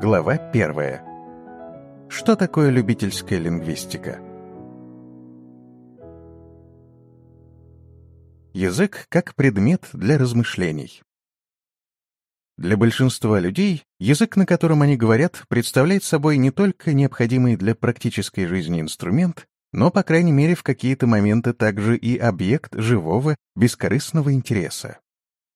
Глава 1. Что такое любительская лингвистика? Язык как предмет для размышлений. Для большинства людей язык, на котором они говорят, представляет собой не только необходимый для практической жизни инструмент, но, по крайней мере, в какие-то моменты также и объект живого, бескорыстного интереса.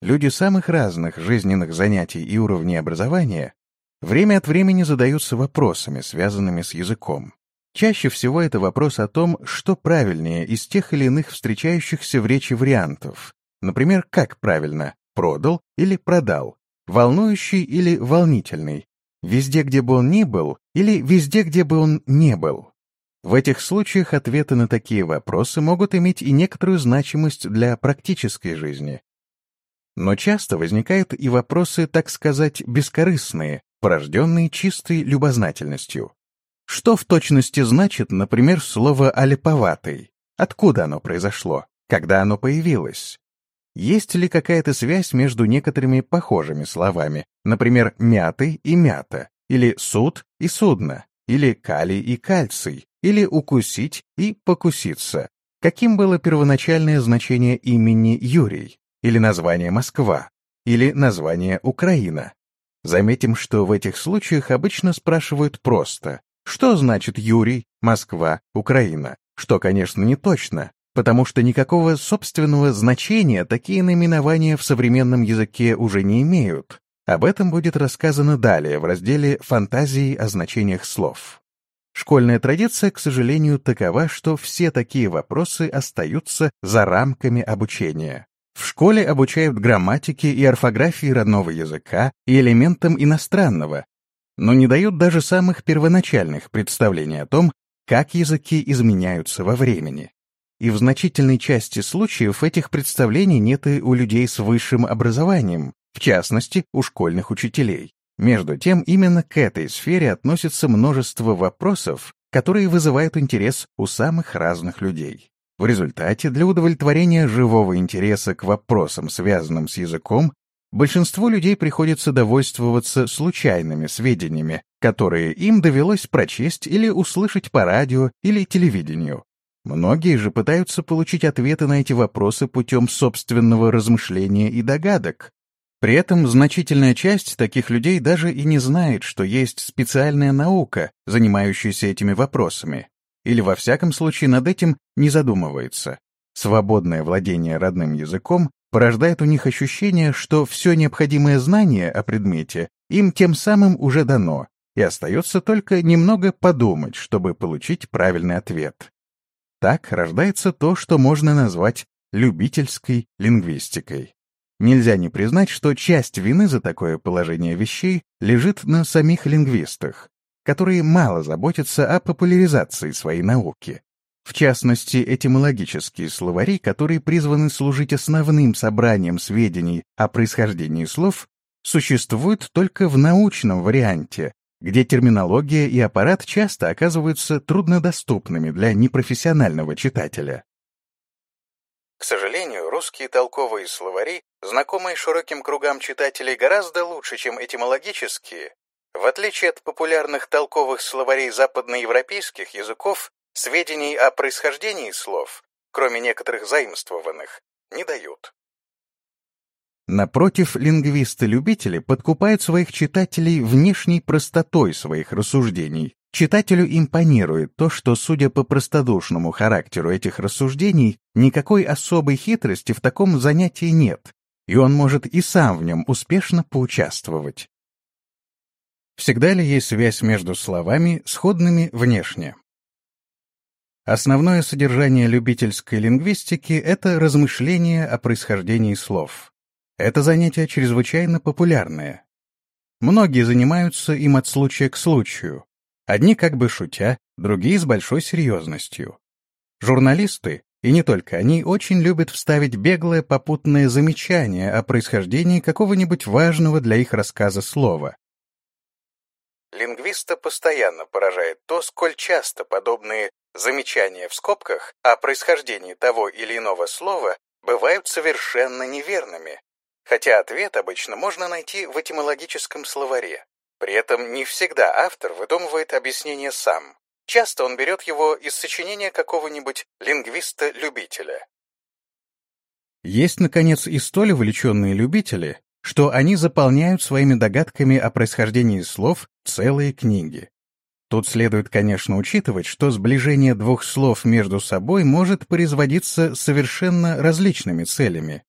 Люди самых разных жизненных занятий и уровней образования время от времени задаются вопросами, связанными с языком. Чаще всего это вопрос о том, что правильнее из тех или иных встречающихся в речи вариантов. Например, как правильно «продал» или «продал», «волнующий» или «волнительный», «везде, где бы он ни был» или «везде, где бы он не был». В этих случаях ответы на такие вопросы могут иметь и некоторую значимость для практической жизни. Но часто возникают и вопросы, так сказать, бескорыстные, порожденные чистой любознательностью. Что в точности значит, например, слово «олиповатый»? Откуда оно произошло? Когда оно появилось? Есть ли какая-то связь между некоторыми похожими словами, например, «мятый» и «мята», или «суд» и «судно», или «калий» и «кальций», или «укусить» и «покуситься»? Каким было первоначальное значение имени Юрий, или название Москва, или название Украина? Заметим, что в этих случаях обычно спрашивают просто «Что значит Юрий, Москва, Украина?» Что, конечно, не точно, потому что никакого собственного значения такие наименования в современном языке уже не имеют. Об этом будет рассказано далее в разделе «Фантазии о значениях слов». Школьная традиция, к сожалению, такова, что все такие вопросы остаются за рамками обучения. В школе обучают грамматике и орфографии родного языка и элементам иностранного, но не дают даже самых первоначальных представлений о том, как языки изменяются во времени. И в значительной части случаев этих представлений нет и у людей с высшим образованием, в частности, у школьных учителей. Между тем, именно к этой сфере относится множество вопросов, которые вызывают интерес у самых разных людей. В результате, для удовлетворения живого интереса к вопросам, связанным с языком, большинству людей приходится довольствоваться случайными сведениями, которые им довелось прочесть или услышать по радио или телевидению. Многие же пытаются получить ответы на эти вопросы путем собственного размышления и догадок. При этом значительная часть таких людей даже и не знает, что есть специальная наука, занимающаяся этими вопросами или во всяком случае над этим не задумывается. Свободное владение родным языком порождает у них ощущение, что все необходимое знание о предмете им тем самым уже дано, и остается только немного подумать, чтобы получить правильный ответ. Так рождается то, что можно назвать любительской лингвистикой. Нельзя не признать, что часть вины за такое положение вещей лежит на самих лингвистах, которые мало заботятся о популяризации своей науки. В частности, этимологические словари, которые призваны служить основным собранием сведений о происхождении слов, существуют только в научном варианте, где терминология и аппарат часто оказываются труднодоступными для непрофессионального читателя. К сожалению, русские толковые словари, знакомые широким кругам читателей гораздо лучше, чем этимологические, в отличие от популярных толковых словарей западноевропейских языков, сведений о происхождении слов, кроме некоторых заимствованных, не дают. Напротив, лингвисты-любители подкупают своих читателей внешней простотой своих рассуждений. Читателю импонирует то, что, судя по простодушному характеру этих рассуждений, никакой особой хитрости в таком занятии нет, и он может и сам в нем успешно поучаствовать. Всегда ли есть связь между словами, сходными внешне? Основное содержание любительской лингвистики — это размышление о происхождении слов. Это занятие чрезвычайно популярное. Многие занимаются им от случая к случаю. Одни как бы шутя, другие с большой серьезностью. Журналисты, и не только они, очень любят вставить беглое попутное замечание о происхождении какого-нибудь важного для их рассказа слова. Лингвиста постоянно поражает то, сколь часто подобные замечания в скобках о происхождении того или иного слова бывают совершенно неверными, хотя ответ обычно можно найти в этимологическом словаре. При этом не всегда автор выдумывает объяснение сам. Часто он берет его из сочинения какого-нибудь лингвиста-любителя. Есть, наконец, и столь увлеченные любители, что они заполняют своими догадками о происхождении слов целые книги. Тут следует, конечно, учитывать, что сближение двух слов между собой может производиться совершенно различными целями.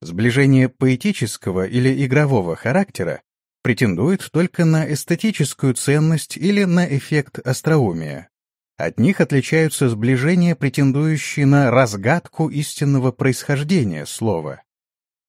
Сближение поэтического или игрового характера претендует только на эстетическую ценность или на эффект остроумия. От них отличаются сближения, претендующие на разгадку истинного происхождения слова.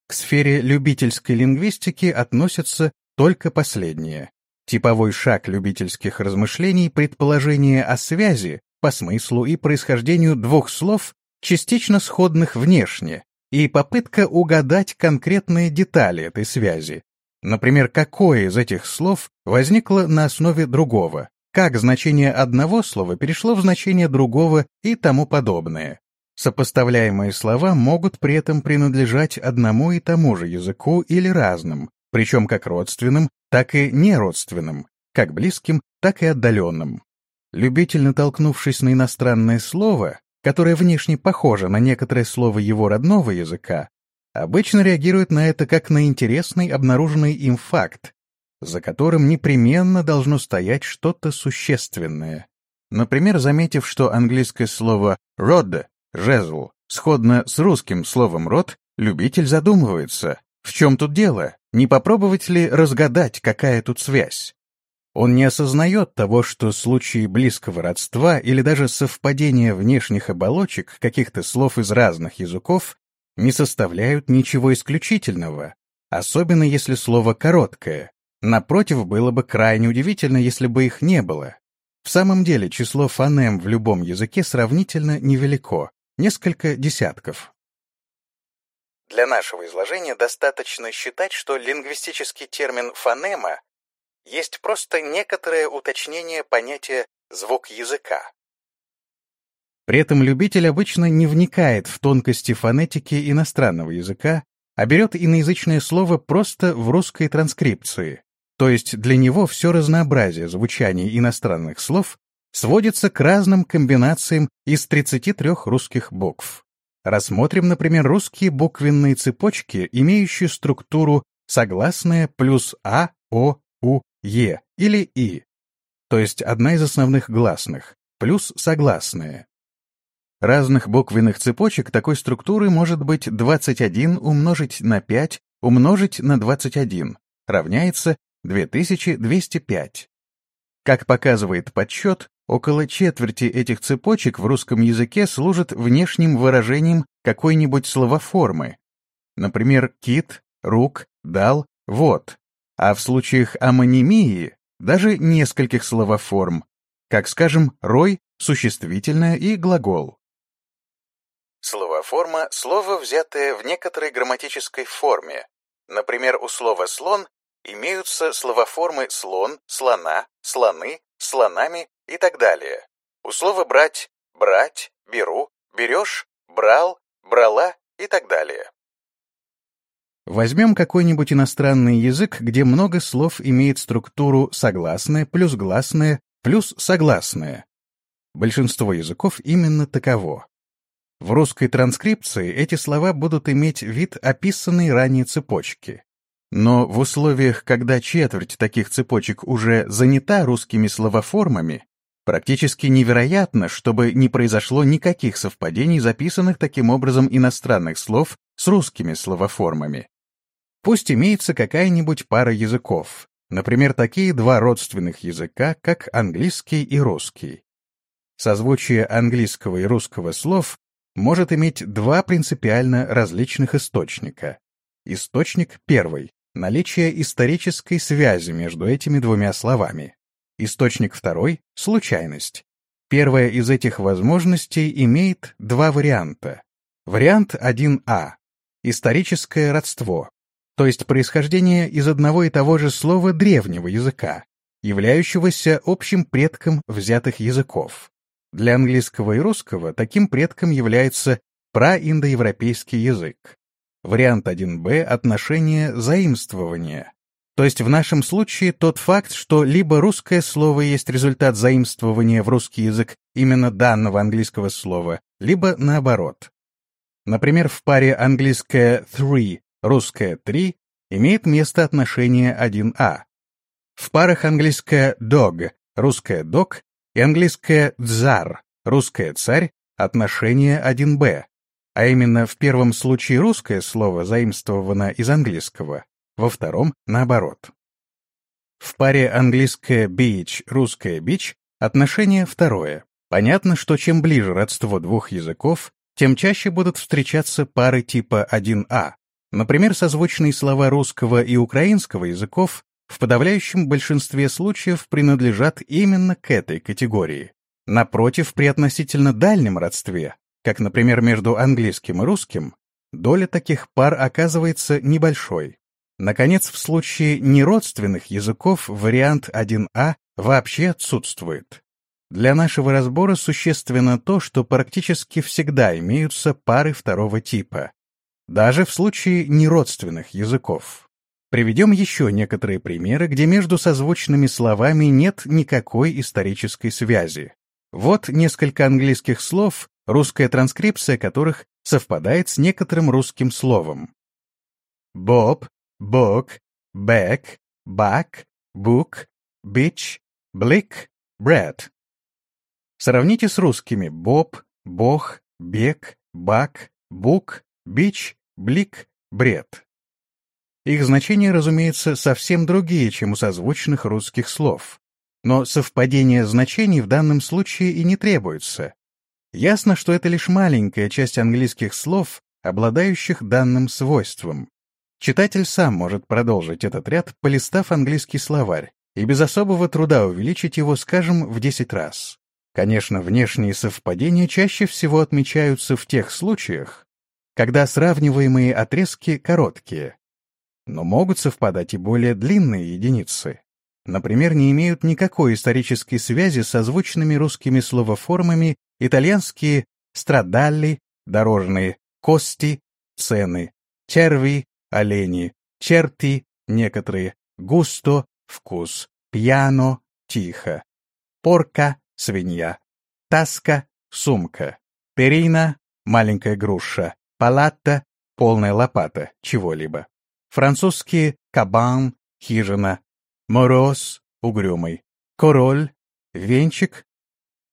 К сфере любительской лингвистики относятся только последние. Типовой шаг любительских размышлений — предположение о связи по смыслу и происхождению двух слов, частично сходных внешне, и попытка угадать конкретные детали этой связи, Например, какое из этих слов возникло на основе другого, как значение одного слова перешло в значение другого и тому подобное. Сопоставляемые слова могут при этом принадлежать одному и тому же языку или разным, причем как родственным, так и неродственным, как близким, так и отдаленным. Любитель, натолкнувшись на иностранное слово, которое внешне похоже на некоторое слово его родного языка, обычно реагируют на это как на интересный обнаруженный им факт, за которым непременно должно стоять что-то существенное. Например, заметив, что английское слово «rod» — «жезл» сходно с русским словом «род», любитель задумывается, в чем тут дело, не попробовать ли разгадать, какая тут связь. Он не осознает того, что случаи близкого родства или даже совпадения внешних оболочек каких-то слов из разных языков не составляют ничего исключительного, особенно если слово короткое. Напротив, было бы крайне удивительно, если бы их не было. В самом деле, число фонем в любом языке сравнительно невелико, несколько десятков. Для нашего изложения достаточно считать, что лингвистический термин «фонема» есть просто некоторое уточнение понятия «звук языка». При этом любитель обычно не вникает в тонкости фонетики иностранного языка, а берет иноязычное слово просто в русской транскрипции. То есть для него все разнообразие звучания иностранных слов сводится к разным комбинациям из 33 русских букв. Рассмотрим, например, русские буквенные цепочки, имеющие структуру согласная плюс А, О, У, Е или И, то есть одна из основных гласных, плюс согласная. Разных буквенных цепочек такой структуры может быть 21 умножить на 5 умножить на 21 равняется 2205. Как показывает подсчет, около четверти этих цепочек в русском языке служат внешним выражением какой-нибудь словоформы. Например, кит, рук, дал, вот. А в случаях амонимии даже нескольких словоформ, как, скажем, рой, существительное и глагол. Словоформа — слово, взятое в некоторой грамматической форме. Например, у слова «слон» имеются словоформы «слон», «слона», «слоны», «слонами» и так далее. У слова «брать» — «брать», «беру», «берешь», «брал», «брала» и так далее. Возьмем какой-нибудь иностранный язык, где много слов имеет структуру согласное плюс гласное плюс согласное. Большинство языков именно таково. В русской транскрипции эти слова будут иметь вид описанной ранее цепочки. Но в условиях, когда четверть таких цепочек уже занята русскими словоформами, практически невероятно, чтобы не произошло никаких совпадений, записанных таким образом иностранных слов с русскими словоформами. Пусть имеется какая-нибудь пара языков, например, такие два родственных языка, как английский и русский. Созвучие английского и русского слов может иметь два принципиально различных источника. Источник первый — наличие исторической связи между этими двумя словами. Источник второй — случайность. Первая из этих возможностей имеет два варианта. Вариант 1а — историческое родство, то есть происхождение из одного и того же слова древнего языка, являющегося общим предком взятых языков. Для английского и русского таким предком является праиндоевропейский язык. Вариант 1б — отношение заимствования, То есть в нашем случае тот факт, что либо русское слово есть результат заимствования в русский язык именно данного английского слова, либо наоборот. Например, в паре английское three, русское три имеет место отношение 1а. В парах английское dog, русское dog и английское дзар, русское царь, отношение 1б. А именно в первом случае русское слово заимствовано из английского, во втором — наоборот. В паре английское beach, русское beach отношение второе. Понятно, что чем ближе родство двух языков, тем чаще будут встречаться пары типа 1а. Например, созвучные слова русского и украинского языков в подавляющем большинстве случаев принадлежат именно к этой категории. Напротив, при относительно дальнем родстве, как, например, между английским и русским, доля таких пар оказывается небольшой. Наконец, в случае неродственных языков вариант 1А вообще отсутствует. Для нашего разбора существенно то, что практически всегда имеются пары второго типа, даже в случае неродственных языков. Приведем еще некоторые примеры, где между созвучными словами нет никакой исторической связи. Вот несколько английских слов, русская транскрипция которых совпадает с некоторым русским словом. Боб, бок, бэк, бак, бук, бич, блик, бред. Сравните с русскими боб, бог, бег, бак, бук, бич, блик, бред. Их значения, разумеется, совсем другие, чем у созвучных русских слов. Но совпадение значений в данном случае и не требуется. Ясно, что это лишь маленькая часть английских слов, обладающих данным свойством. Читатель сам может продолжить этот ряд, полистав английский словарь, и без особого труда увеличить его, скажем, в 10 раз. Конечно, внешние совпадения чаще всего отмечаются в тех случаях, когда сравниваемые отрезки короткие. Но могут совпадать и более длинные единицы. Например, не имеют никакой исторической связи с озвученными русскими словоформами итальянские «страдалли», «дорожные», «кости», «цены», «черви», «олени», «черти», «некоторые», «густо», «вкус», «пьяно», «тихо», «порка», свинья, таска, сумка, перина, маленькая груша, палатта, полная лопата, чего-либо. Французские кабан, хижина, мороз, угрюмый, король, венчик,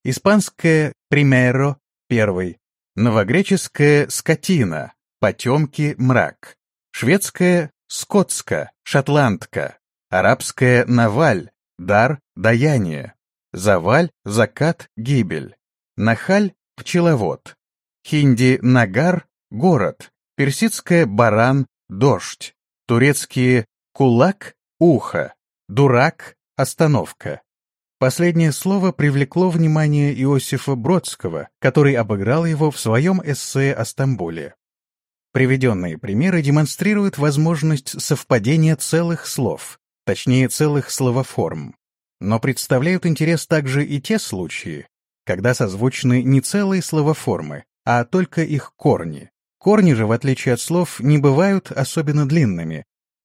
испанское примеро, первый, новогреческое скотина, потемки, мрак, шведское скотска, шотландка, арабское наваль, дар, даяние, Заваль, закат, гибель. Нахаль — пчеловод. Хинди — нагар — город. Персидское — баран, дождь. Турецкие — кулак, ухо. Дурак — остановка. Последнее слово привлекло внимание Иосифа Бродского, который обыграл его в своем эссе о Стамбуле. Приведенные примеры демонстрируют возможность совпадения целых слов, точнее целых словоформ. Но представляют интерес также и те случаи, когда созвучны не целые словоформы, а только их корни. Корни же, в отличие от слов, не бывают особенно длинными.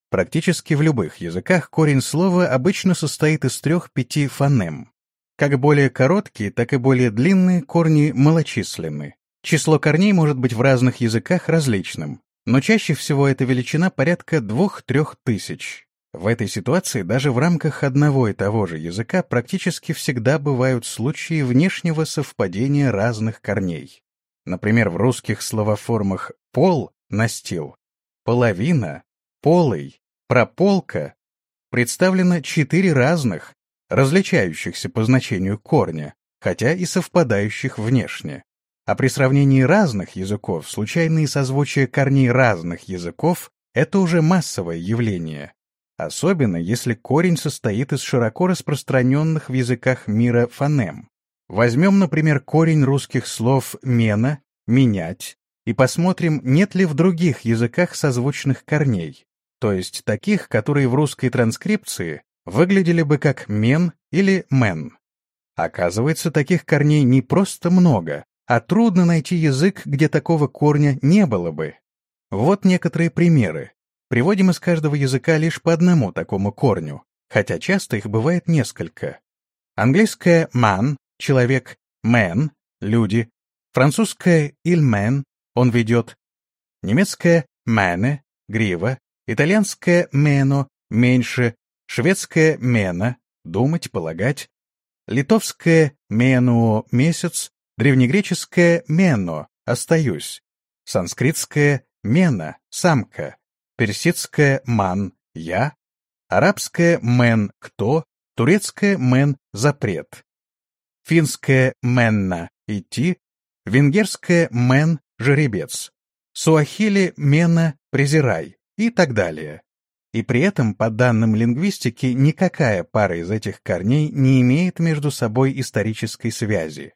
Практически в любых языках корень слова обычно состоит из трех-пяти фонем. Как более короткие, так и более длинные корни малочисленны. Число корней может быть в разных языках различным, но чаще всего эта величина порядка двух-трех тысяч. В этой ситуации даже в рамках одного и того же языка практически всегда бывают случаи внешнего совпадения разных корней. Например, в русских словоформах «пол» — «настил», «половина», «полый», «прополка» представлено четыре разных, различающихся по значению корня, хотя и совпадающих внешне. А при сравнении разных языков случайные созвучия корней разных языков — это уже массовое явление, особенно если корень состоит из широко распространенных в языках мира фонем. Возьмем, например, корень русских слов «мена», «менять» и посмотрим, нет ли в других языках созвучных корней, то есть таких, которые в русской транскрипции выглядели бы как «мен» или «мен». Оказывается, таких корней не просто много, а трудно найти язык, где такого корня не было бы. Вот некоторые примеры. приводим из каждого языка лишь по одному такому корню, хотя часто их бывает несколько. Английское man — человек, man — люди, французское il он ведет, немецкое mane — грива, итальянское meno — меньше, шведское mena — думать, полагать, литовское menuo — месяц, древнегреческое meno — остаюсь, санскритское мена — самка, персидское ман — я, арабское мен — кто, турецкое мен — запрет, финское менна — идти, венгерское мен — жеребец, суахили мена — презирай и так далее. И при этом, по данным лингвистики, никакая пара из этих корней не имеет между собой исторической связи.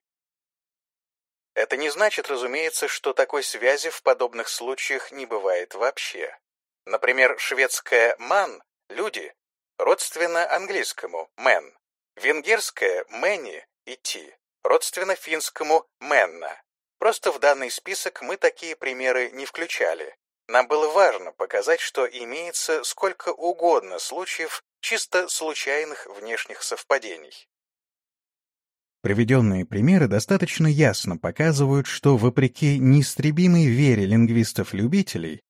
Это не значит, разумеется, что такой связи в подобных случаях не бывает вообще. Например, шведское «ман» — люди, родственно английскому «мен», венгерское «мэни» — идти, родственно финскому «менна». Просто в данный список мы такие примеры не включали. Нам было важно показать, что имеется сколько угодно случаев чисто случайных внешних совпадений. Приведенные примеры достаточно ясно показывают, что, вопреки неистребимой вере лингвистов-любителей,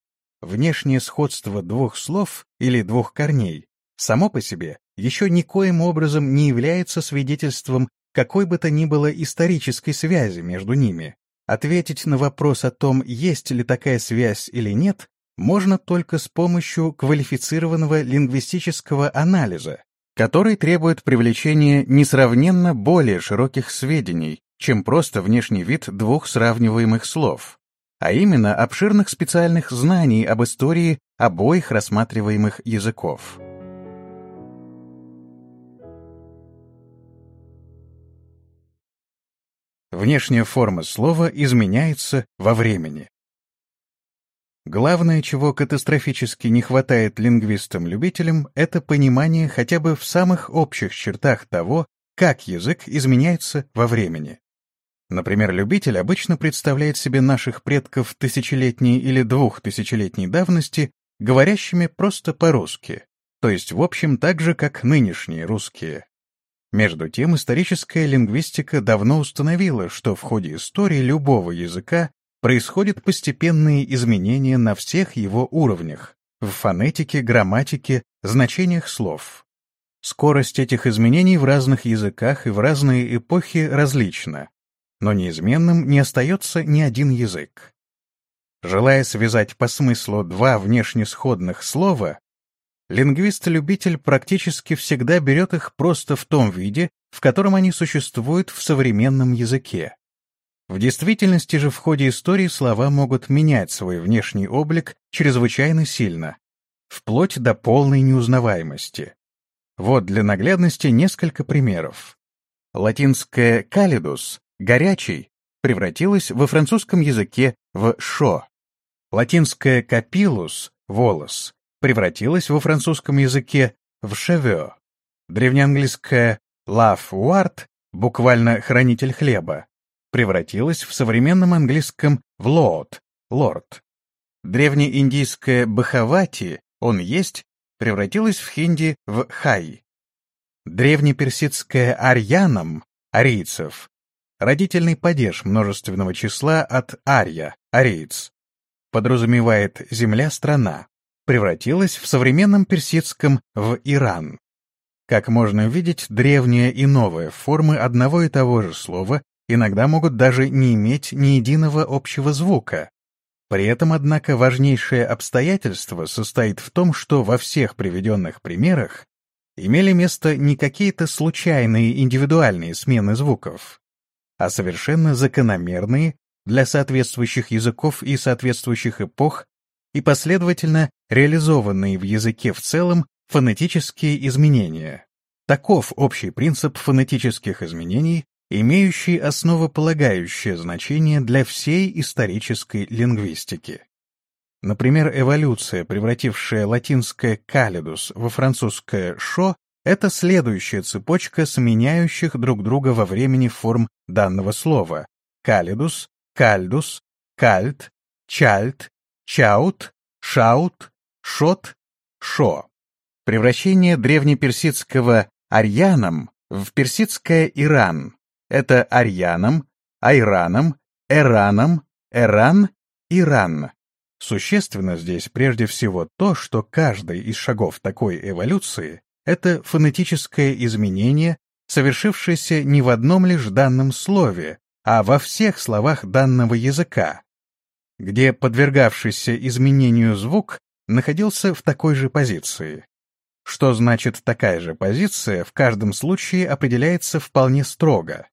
внешнее сходство двух слов или двух корней само по себе еще никоим образом не является свидетельством какой бы то ни было исторической связи между ними. Ответить на вопрос о том, есть ли такая связь или нет, можно только с помощью квалифицированного лингвистического анализа, который требует привлечения несравненно более широких сведений, чем просто внешний вид двух сравниваемых слов, а именно обширных специальных знаний об истории обоих рассматриваемых языков. Внешняя форма слова изменяется во времени. Главное, чего катастрофически не хватает лингвистам-любителям, это понимание хотя бы в самых общих чертах того, как язык изменяется во времени. Например, любитель обычно представляет себе наших предков тысячелетней или двухтысячелетней давности говорящими просто по-русски, то есть в общем так же, как нынешние русские. Между тем, историческая лингвистика давно установила, что в ходе истории любого языка происходят постепенные изменения на всех его уровнях — в фонетике, грамматике, значениях слов. Скорость этих изменений в разных языках и в разные эпохи различна, но неизменным не остается ни один язык. Желая связать по смыслу два внешне сходных слова, лингвист-любитель практически всегда берет их просто в том виде, в котором они существуют в современном языке. В действительности же в ходе истории слова могут менять свой внешний облик чрезвычайно сильно, вплоть до полной неузнаваемости. Вот для наглядности несколько примеров. Латинское «калидус» — «горячий» превратилось во французском языке в «шо». Латинское «капилус» — «волос» превратилось во французском языке в «шевё». Древнеанглийское «love ward» буквально «хранитель хлеба» превратилась в современном английском в лорд, лорд. Древнеиндийское бахавати, он есть, превратилось в хинди в хай. Древнеперсидское арьянам, арийцев, родительный падеж множественного числа от арья, ариец, подразумевает земля-страна, превратилась в современном персидском в Иран. Как можно видеть, древняя и новая формы одного и того же слова иногда могут даже не иметь ни единого общего звука. При этом, однако, важнейшее обстоятельство состоит в том, что во всех приведенных примерах имели место не какие-то случайные индивидуальные смены звуков, а совершенно закономерные для соответствующих языков и соответствующих эпох и последовательно реализованные в языке в целом фонетические изменения. Таков общий принцип фонетических изменений, имеющий основополагающее значение для всей исторической лингвистики. Например, эволюция, превратившая латинское «калидус» во французское «шо», это следующая цепочка сменяющих друг друга во времени форм данного слова «калидус», «кальдус», «кальт», «чальт», «чаут», «шаут», шот, шо. Превращение древнеперсидского «арьяном» в персидское «иран». Это «арьяном», «айраном», «эраном», «эран», «иран». Существенно здесь прежде всего то, что каждый из шагов такой эволюции — это фонетическое изменение, совершившееся не в одном лишь данном слове, а во всех словах данного языка, где подвергавшийся изменению звук находился в такой же позиции. Что значит такая же позиция, в каждом случае определяется вполне строго.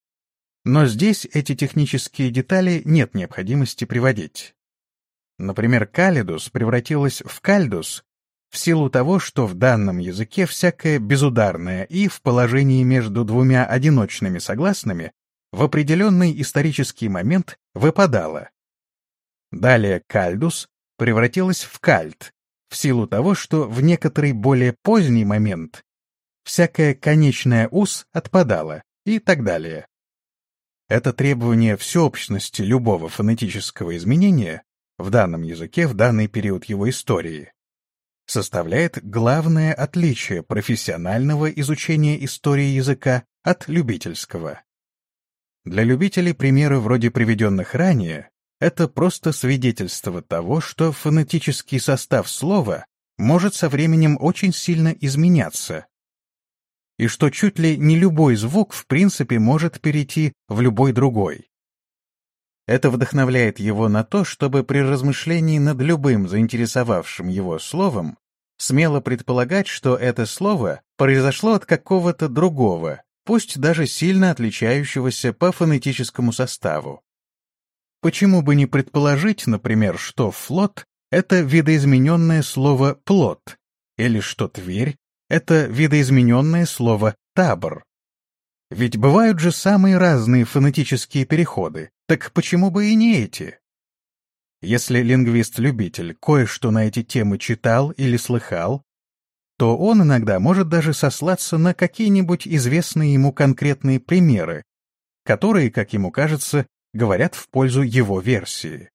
Но здесь эти технические детали нет необходимости приводить. Например, калидус превратилась в кальдус в силу того, что в данном языке всякое безударное и в положении между двумя одиночными согласными в определенный исторический момент выпадало. Далее кальдус превратилась в кальт в силу того, что в некоторый более поздний момент всякое конечное ус отпадало и так далее. Это требование всеобщности любого фонетического изменения в данном языке в данный период его истории, составляет главное отличие профессионального изучения истории языка от любительского. Для любителей примеры вроде приведенных ранее — это просто свидетельство того, что фонетический состав слова может со временем очень сильно изменяться, и что чуть ли не любой звук в принципе может перейти в любой другой. Это вдохновляет его на то, чтобы при размышлении над любым заинтересовавшим его словом смело предполагать, что это слово произошло от какого-то другого, пусть даже сильно отличающегося по фонетическому составу. Почему бы не предположить, например, что «флот» — это видоизмененное слово «плот», или что «тверь» — это видоизмененное слово «табор». Ведь бывают же самые разные фонетические переходы, так почему бы и не эти? Если лингвист-любитель кое-что на эти темы читал или слыхал, то он иногда может даже сослаться на какие-нибудь известные ему конкретные примеры, которые, как ему кажется, говорят в пользу его версии.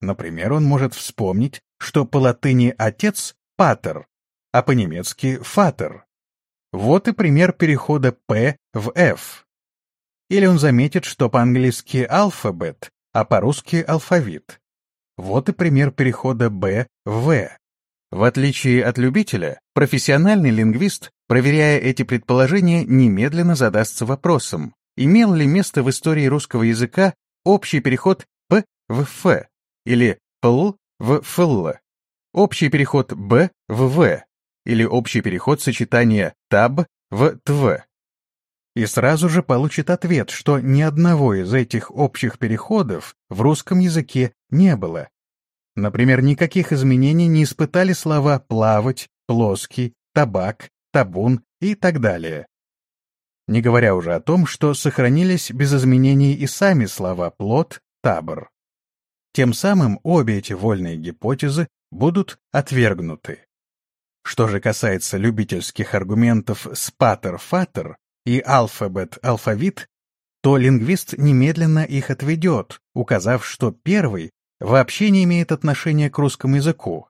Например, он может вспомнить, что по латыни «отец» — «патер», а по-немецки «фатер». Вот и пример перехода «п» в «ф». Или он заметит, что по-английски алфабет, а по-русски алфавит. Вот и пример перехода «б» в «в». В отличие от любителя, профессиональный лингвист, проверяя эти предположения, немедленно задастся вопросом, имел ли место в истории русского языка общий переход «п» в «ф» или «пл» в «фл», общий переход «б» в «в» или общий переход сочетания «таб» в «тв» и сразу же получит ответ, что ни одного из этих общих переходов в русском языке не было. Например, никаких изменений не испытали слова «плавать», «плоский», «табак», «табун» и так далее. Не говоря уже о том, что сохранились без изменений и сами слова «плод», «табор». Тем самым обе эти вольные гипотезы будут отвергнуты. Что же касается любительских аргументов «спатер-фатер», и алфабет-алфавит, то лингвист немедленно их отведет, указав, что первый вообще не имеет отношения к русскому языку,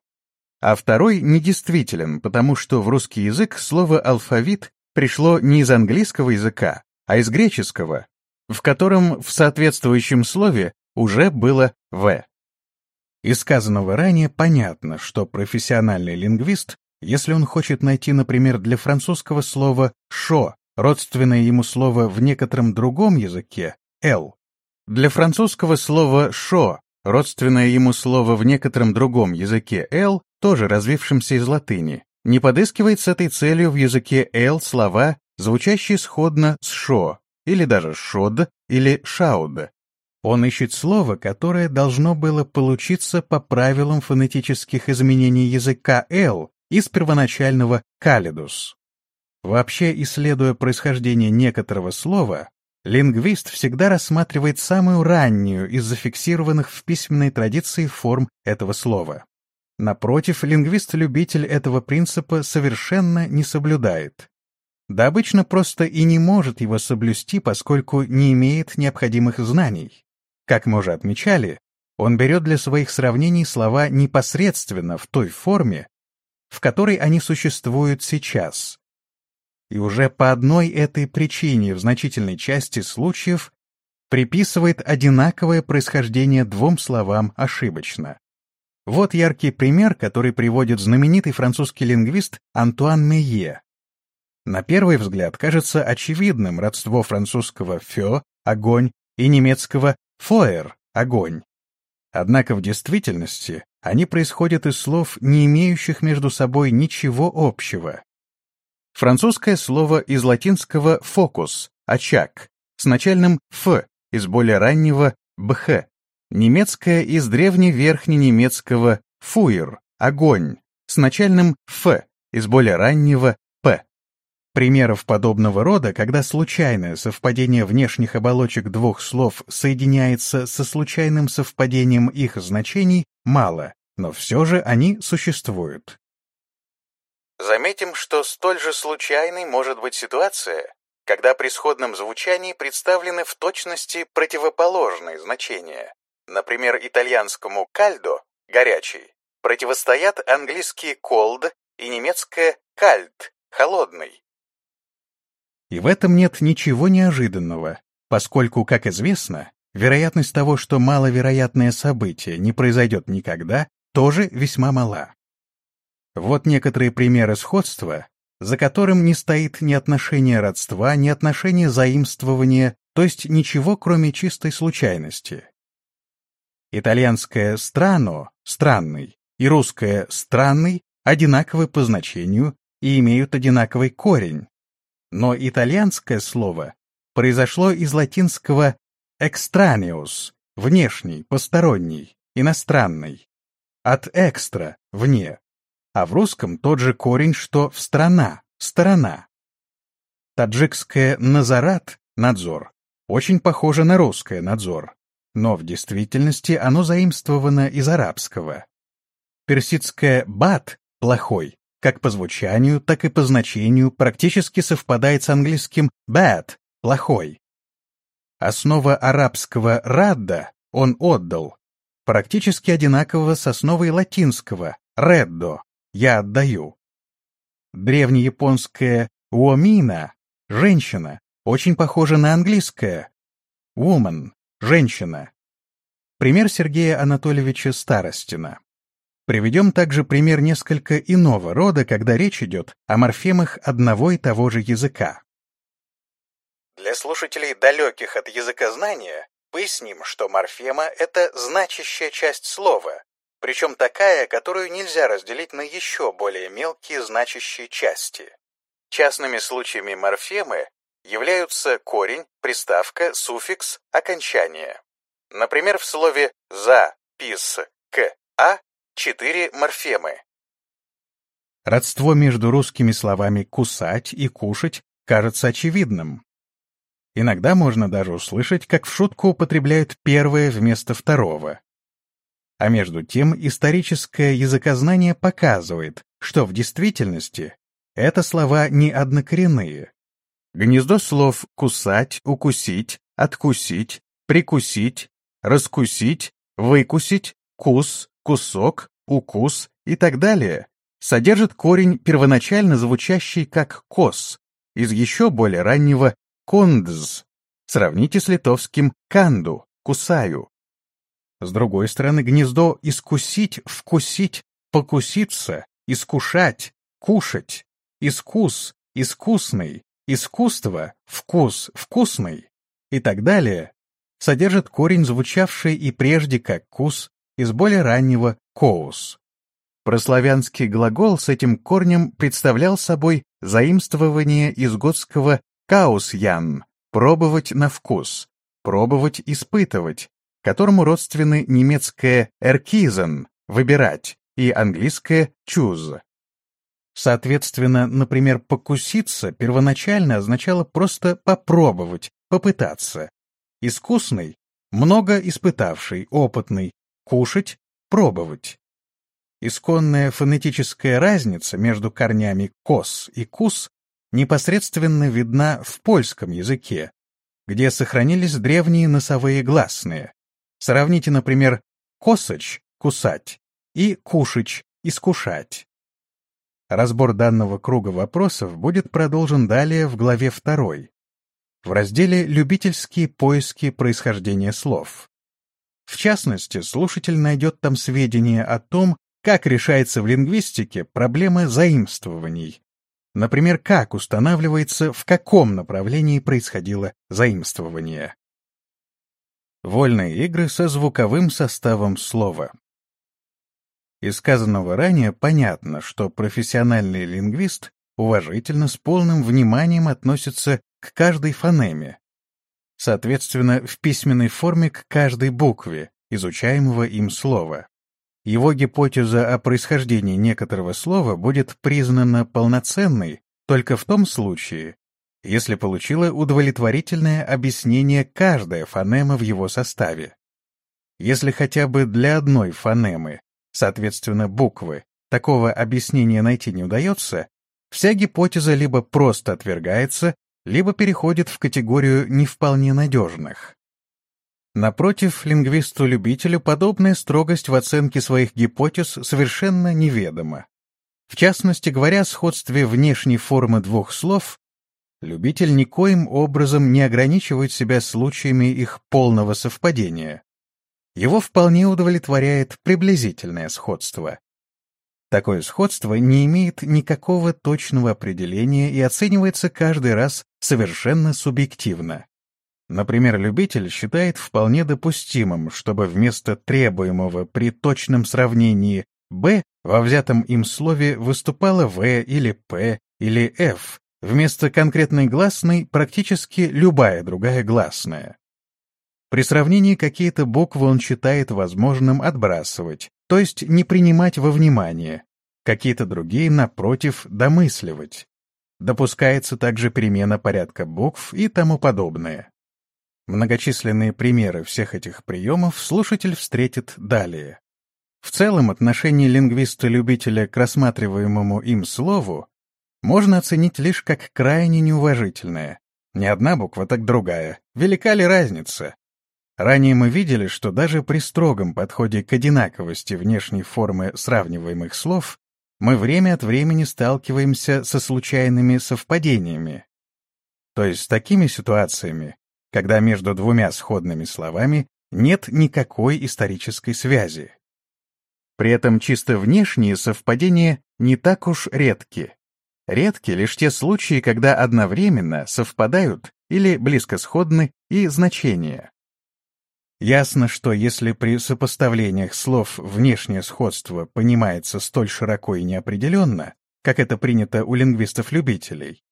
а второй недействителен, потому что в русский язык слово «алфавит» пришло не из английского языка, а из греческого, в котором в соответствующем слове уже было «в». Из сказанного ранее понятно, что профессиональный лингвист, если он хочет найти, например, для французского слова «шо» родственное ему слово в некотором другом языке — «л». Для французского слова «шо», родственное ему слово в некотором другом языке «л», тоже развившемся из латыни, не подыскивает с этой целью в языке «л» слова, звучащие сходно с «шо», или даже «шод» или «шауд». Он ищет слово, которое должно было получиться по правилам фонетических изменений языка «л» из первоначального «калидус». Вообще, исследуя происхождение некоторого слова, лингвист всегда рассматривает самую раннюю из зафиксированных в письменной традиции форм этого слова. Напротив, лингвист-любитель этого принципа совершенно не соблюдает. Да обычно просто и не может его соблюсти, поскольку не имеет необходимых знаний. Как мы уже отмечали, он берет для своих сравнений слова непосредственно в той форме, в которой они существуют сейчас. И уже по одной этой причине в значительной части случаев приписывает одинаковое происхождение двум словам ошибочно. Вот яркий пример, который приводит знаменитый французский лингвист Антуан Мейе. На первый взгляд кажется очевидным родство французского «фё» — огонь и немецкого «фоер» — огонь. Однако в действительности они происходят из слов, не имеющих между собой ничего общего. Французское слово из латинского «фокус» — очаг, с начальным «ф» из более раннего «бх», немецкое из древневерхненемецкого «фуер» — огонь, с начальным «ф» из более раннего. Примеров подобного рода, когда случайное совпадение внешних оболочек двух слов соединяется со случайным совпадением их значений, мало, но все же они существуют. Заметим, что столь же случайной может быть ситуация, когда при сходном звучании представлены в точности противоположные значения. Например, итальянскому «кальдо» — «горячий» противостоят английские «cold» и немецкое «kalt» — «холодный». И в этом нет ничего неожиданного, поскольку, как известно, вероятность того, что маловероятное событие не произойдет никогда, тоже весьма мала. Вот некоторые примеры сходства, за которым не стоит ни отношение родства, ни отношение заимствования, то есть ничего, кроме чистой случайности. Итальянское «страно» — «странный» и русское «странный» одинаковы по значению и имеют одинаковый корень, но итальянское слово произошло из латинского «extraneus» — внешний, посторонний, иностранный, от «экстра» — вне, а в русском тот же корень, что в «страна» — сторона. Таджикское «назарат» — надзор, очень похоже на русское «надзор», но в действительности оно заимствовано из арабского. Персидское «бат» — плохой, как по звучанию, так и по значению практически совпадает с английским bad — плохой. Основа арабского «радда» — он отдал, практически одинакового с основой латинского «реддо» — я отдаю. Древнеяпонское «уомина» — женщина, очень похоже на английское «woman» — женщина. Пример Сергея Анатольевича Старостина. Приведем также пример несколько иного рода, когда речь идет о морфемах одного и того же языка. Для слушателей, далеких от языкознания, поясним, что морфема — это значащая часть слова, причем такая, которую нельзя разделить на еще более мелкие значащие части. Частными случаями морфемы являются корень, приставка, суффикс, окончание. Например, в слове «за», «пис», «к», «а» Четыре морфемы. Родство между русскими словами «кусать» и «кушать» кажется очевидным. Иногда можно даже услышать, как в шутку употребляют первое вместо второго. А между тем историческое языкознание показывает, что в действительности это слова не однокоренные. Гнездо слов «кусать», «укусить», «откусить», «прикусить», «раскусить», «выкусить», «кус», кусок, укус и так далее, содержит корень, первоначально звучащий как «кос», из еще более раннего «кондз». Сравните с литовским «канду» — «кусаю». С другой стороны, гнездо «искусить», «вкусить», «покуситься», «искушать», «кушать», «искус», «искусный», «искусство», «вкус», «вкусный» и так далее содержит корень, звучавший и прежде как «кус», из более раннего «коус». Прославянский глагол с этим корнем представлял собой заимствование из готского «каусян» — «пробовать на вкус», «пробовать, испытывать», которому родственны немецкое «эркизен» — «выбирать» и английское «choose». Соответственно, например, «покуситься» первоначально означало просто попробовать, попытаться. Искусный — много испытавший, опытный, кушать, пробовать. Исконная фонетическая разница между корнями «кос» и «кус» непосредственно видна в польском языке, где сохранились древние носовые гласные. Сравните, например, «косач» — «кусать» и «кушач» — «искушать». Разбор данного круга вопросов будет продолжен далее в главе 2, в разделе «Любительские поиски происхождения слов». В частности, слушатель найдет там сведения о том, как решается в лингвистике проблема заимствований. Например, как устанавливается, в каком направлении происходило заимствование. Вольные игры со звуковым составом слова. Из сказанного ранее понятно, что профессиональный лингвист уважительно с полным вниманием относится к каждой фонеме, соответственно, в письменной форме к каждой букве изучаемого им слова. Его гипотеза о происхождении некоторого слова будет признана полноценной только в том случае, если получила удовлетворительное объяснение каждая фонема в его составе. Если хотя бы для одной фонемы, соответственно буквы, такого объяснения найти не удается, вся гипотеза либо просто отвергается, либо переходит в категорию не вполне надежных. Напротив, лингвисту-любителю подобная строгость в оценке своих гипотез совершенно неведома. В частности говоря, сходстве внешней формы двух слов, любитель никоим образом не ограничивает себя случаями их полного совпадения. Его вполне удовлетворяет приблизительное сходство. Такое сходство не имеет никакого точного определения и оценивается каждый раз совершенно субъективно. Например, любитель считает вполне допустимым, чтобы вместо требуемого при точном сравнении «б» во взятом им слове выступало «в» или «п» или «ф», вместо конкретной гласной практически любая другая гласная. При сравнении какие-то буквы он считает возможным отбрасывать, то есть не принимать во внимание, какие-то другие, напротив, домысливать. Допускается также перемена порядка букв и тому подобное. Многочисленные примеры всех этих приемов слушатель встретит далее. В целом, отношение лингвиста-любителя к рассматриваемому им слову можно оценить лишь как крайне неуважительное. Не одна буква, так другая. Велика ли разница? Ранее мы видели, что даже при строгом подходе к одинаковости внешней формы сравниваемых слов мы время от времени сталкиваемся со случайными совпадениями. То есть с такими ситуациями, когда между двумя сходными словами нет никакой исторической связи. При этом чисто внешние совпадения не так уж редки. Редки лишь те случаи, когда одновременно совпадают или близко сходны и значения. Ясно, что если при сопоставлениях слов внешнее сходство понимается столь широко и неопределенно, как это принято у лингвистов-любителей,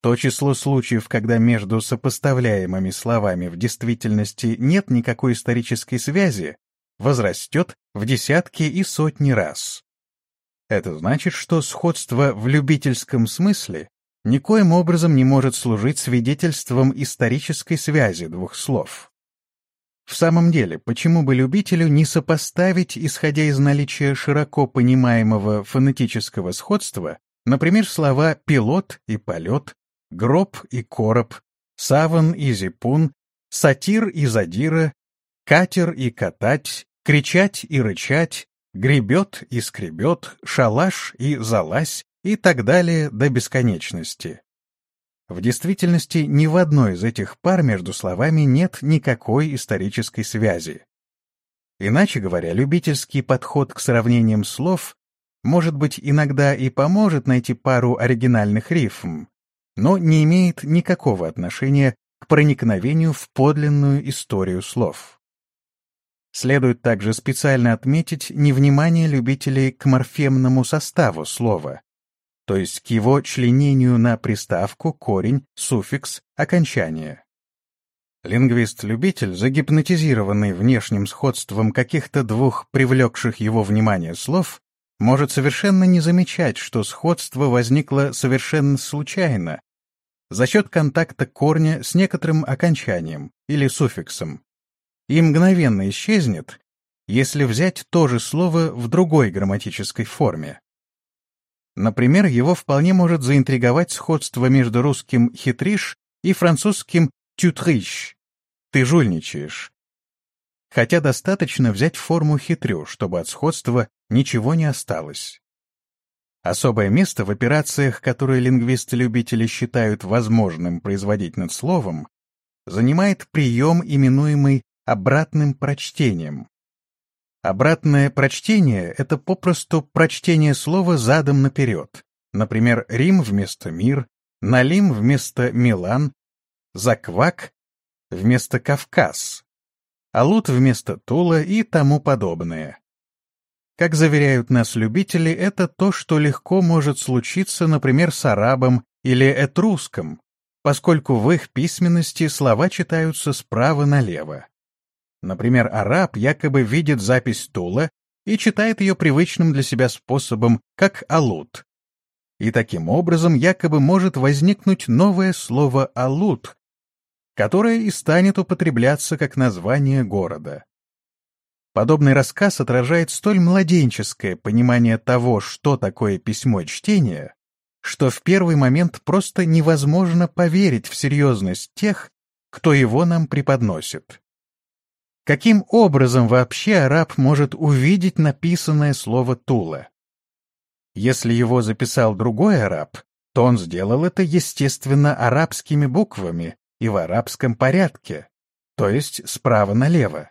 то число случаев, когда между сопоставляемыми словами в действительности нет никакой исторической связи, возрастет в десятки и сотни раз. Это значит, что сходство в любительском смысле никоим образом не может служить свидетельством исторической связи двух слов. В самом деле, почему бы любителю не сопоставить, исходя из наличия широко понимаемого фонетического сходства, например, слова «пилот» и «полет», «гроб» и «короб», «саван» и «зипун», «сатир» и «задира», «катер» и «катать», «кричать» и «рычать», «гребет» и «скребет», «шалаш» и «залазь» и так далее до бесконечности. В действительности ни в одной из этих пар между словами нет никакой исторической связи. Иначе говоря, любительский подход к сравнениям слов может быть иногда и поможет найти пару оригинальных рифм, но не имеет никакого отношения к проникновению в подлинную историю слов. Следует также специально отметить невнимание любителей к морфемному составу слова, то есть к его членению на приставку, корень, суффикс, окончание. Лингвист-любитель, загипнотизированный внешним сходством каких-то двух привлекших его внимание слов, может совершенно не замечать, что сходство возникло совершенно случайно, за счет контакта корня с некоторым окончанием или суффиксом, и мгновенно исчезнет, если взять то же слово в другой грамматической форме. Например, его вполне может заинтриговать сходство между русским «хитришь» и французским «тютриш» — «ты жульничаешь». Хотя достаточно взять форму «хитрю», чтобы от сходства ничего не осталось. Особое место в операциях, которые лингвисты-любители считают возможным производить над словом, занимает прием, именуемый обратным прочтением. Обратное прочтение — это попросту прочтение слова задом наперед. Например, Рим вместо мир, Налим вместо Милан, Заквак вместо Кавказ, Алут вместо Тула и тому подобное. Как заверяют нас любители, это то, что легко может случиться, например, с арабом или этруском, поскольку в их письменности слова читаются справа налево. Например, араб якобы видит запись Тула и читает ее привычным для себя способом, как алут. И таким образом якобы может возникнуть новое слово алут, которое и станет употребляться как название города. Подобный рассказ отражает столь младенческое понимание того, что такое письмо чтения, что в первый момент просто невозможно поверить в серьезность тех, кто его нам преподносит. Каким образом вообще араб может увидеть написанное слово «тула»? Если его записал другой араб, то он сделал это, естественно, арабскими буквами и в арабском порядке, то есть справа налево.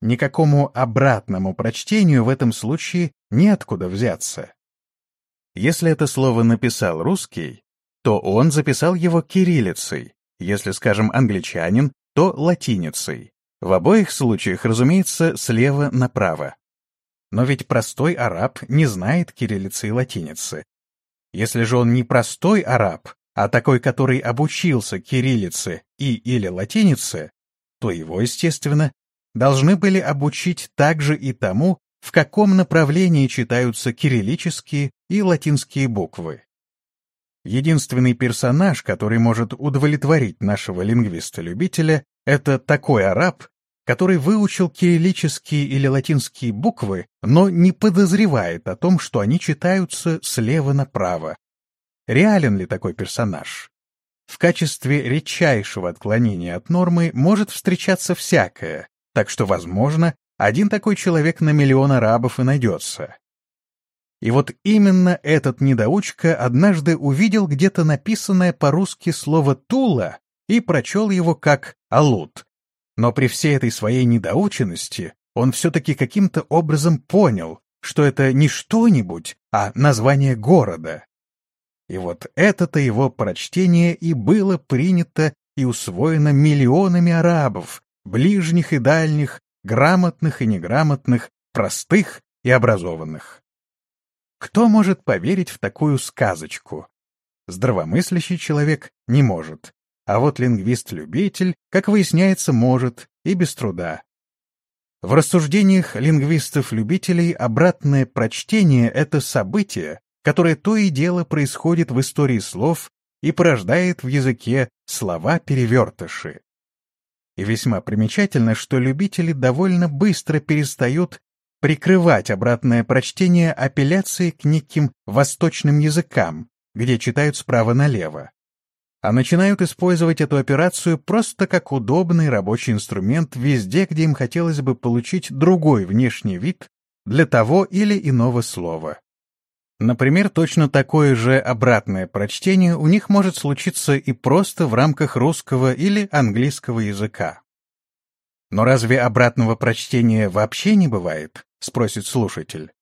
Никакому обратному прочтению в этом случае неоткуда взяться. Если это слово написал русский, то он записал его кириллицей, если, скажем, англичанин, то латиницей. В обоих случаях, разумеется, слева направо. Но ведь простой араб не знает кириллицы и латиницы. Если же он не простой араб, а такой, который обучился кириллице и или латинице, то его, естественно, должны были обучить также и тому, в каком направлении читаются кириллические и латинские буквы. Единственный персонаж, который может удовлетворить нашего лингвиста-любителя, это такой араб, который выучил кириллические или латинские буквы, но не подозревает о том, что они читаются слева направо. Реален ли такой персонаж? В качестве редчайшего отклонения от нормы может встречаться всякое, так что, возможно, один такой человек на миллион арабов и найдется. И вот именно этот недоучка однажды увидел где-то написанное по-русски слово «тула» и прочел его как «алут». Но при всей этой своей недоученности он все-таки каким-то образом понял, что это не что-нибудь, а название города. И вот это-то его прочтение и было принято и усвоено миллионами арабов, ближних и дальних, грамотных и неграмотных, простых и образованных. Кто может поверить в такую сказочку? Здравомыслящий человек не может, а вот лингвист-любитель, как выясняется, может и без труда. В рассуждениях лингвистов-любителей обратное прочтение — это событие, которое то и дело происходит в истории слов и порождает в языке слова-перевертыши. И весьма примечательно, что любители довольно быстро перестают прикрывать обратное прочтение апелляцией к неким восточным языкам, где читают справа налево, а начинают использовать эту операцию просто как удобный рабочий инструмент везде, где им хотелось бы получить другой внешний вид для того или иного слова. Например, точно такое же обратное прочтение у них может случиться и просто в рамках русского или английского языка. Но разве обратного прочтения вообще не бывает? спросит слушатель.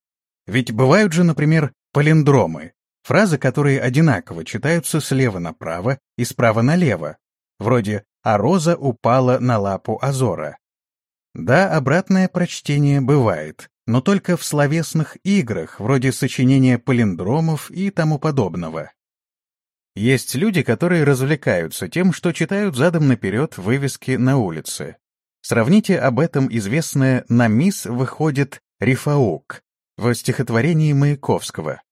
Ведь бывают же, например, палиндромы, фразы, которые одинаково читаются слева направо и справа налево, вроде «а роза упала на лапу Азора». Да, обратное прочтение бывает, но только в словесных играх, вроде сочинения палиндромов и тому подобного. Есть люди, которые развлекаются тем, что читают задом наперед вывески на улице. Сравните об этом известное «На мисс выходит Рифаук» в стихотворении Маяковского.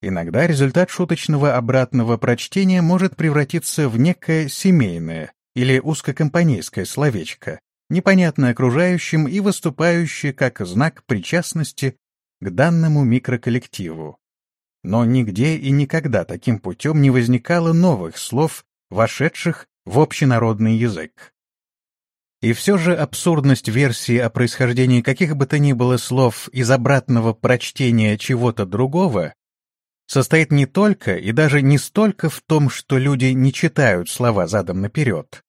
Иногда результат шуточного обратного прочтения может превратиться в некое семейное или узкокомпанейское словечко, непонятно окружающим и выступающее как знак причастности к данному микроколлективу. Но нигде и никогда таким путем не возникало новых слов, вошедших в общенародный язык. И все же абсурдность версии о происхождении каких бы то ни было слов из обратного прочтения чего-то другого состоит не только и даже не столько в том, что люди не читают слова задом наперед.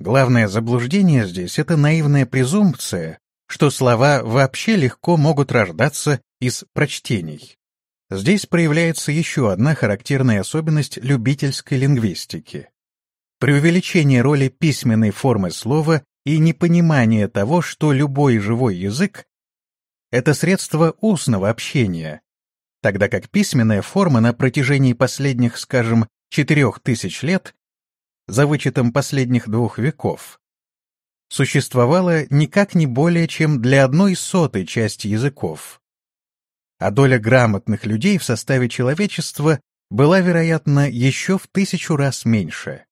Главное заблуждение здесь — это наивная презумпция, что слова вообще легко могут рождаться из прочтений. Здесь проявляется еще одна характерная особенность любительской лингвистики. Преувеличение роли письменной формы слова и непонимание того, что любой живой язык — это средство устного общения, тогда как письменная форма на протяжении последних, скажем, четырех тысяч лет, за вычетом последних двух веков, существовала никак не более чем для одной сотой части языков. А доля грамотных людей в составе человечества была, вероятно, еще в тысячу раз меньше.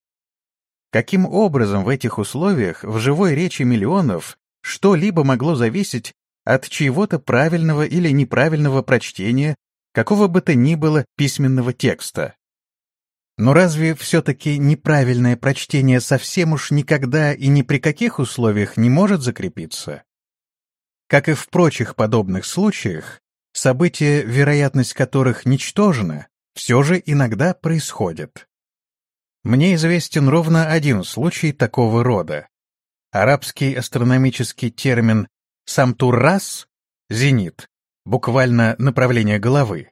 Каким образом в этих условиях в живой речи миллионов что-либо могло зависеть от чьего-то правильного или неправильного прочтения какого бы то ни было письменного текста. Но разве все-таки неправильное прочтение совсем уж никогда и ни при каких условиях не может закрепиться? Как и в прочих подобных случаях, события, вероятность которых ничтожна, все же иногда происходят. Мне известен ровно один случай такого рода. Арабский астрономический термин «самтуррас» — «зенит» буквально направление головы,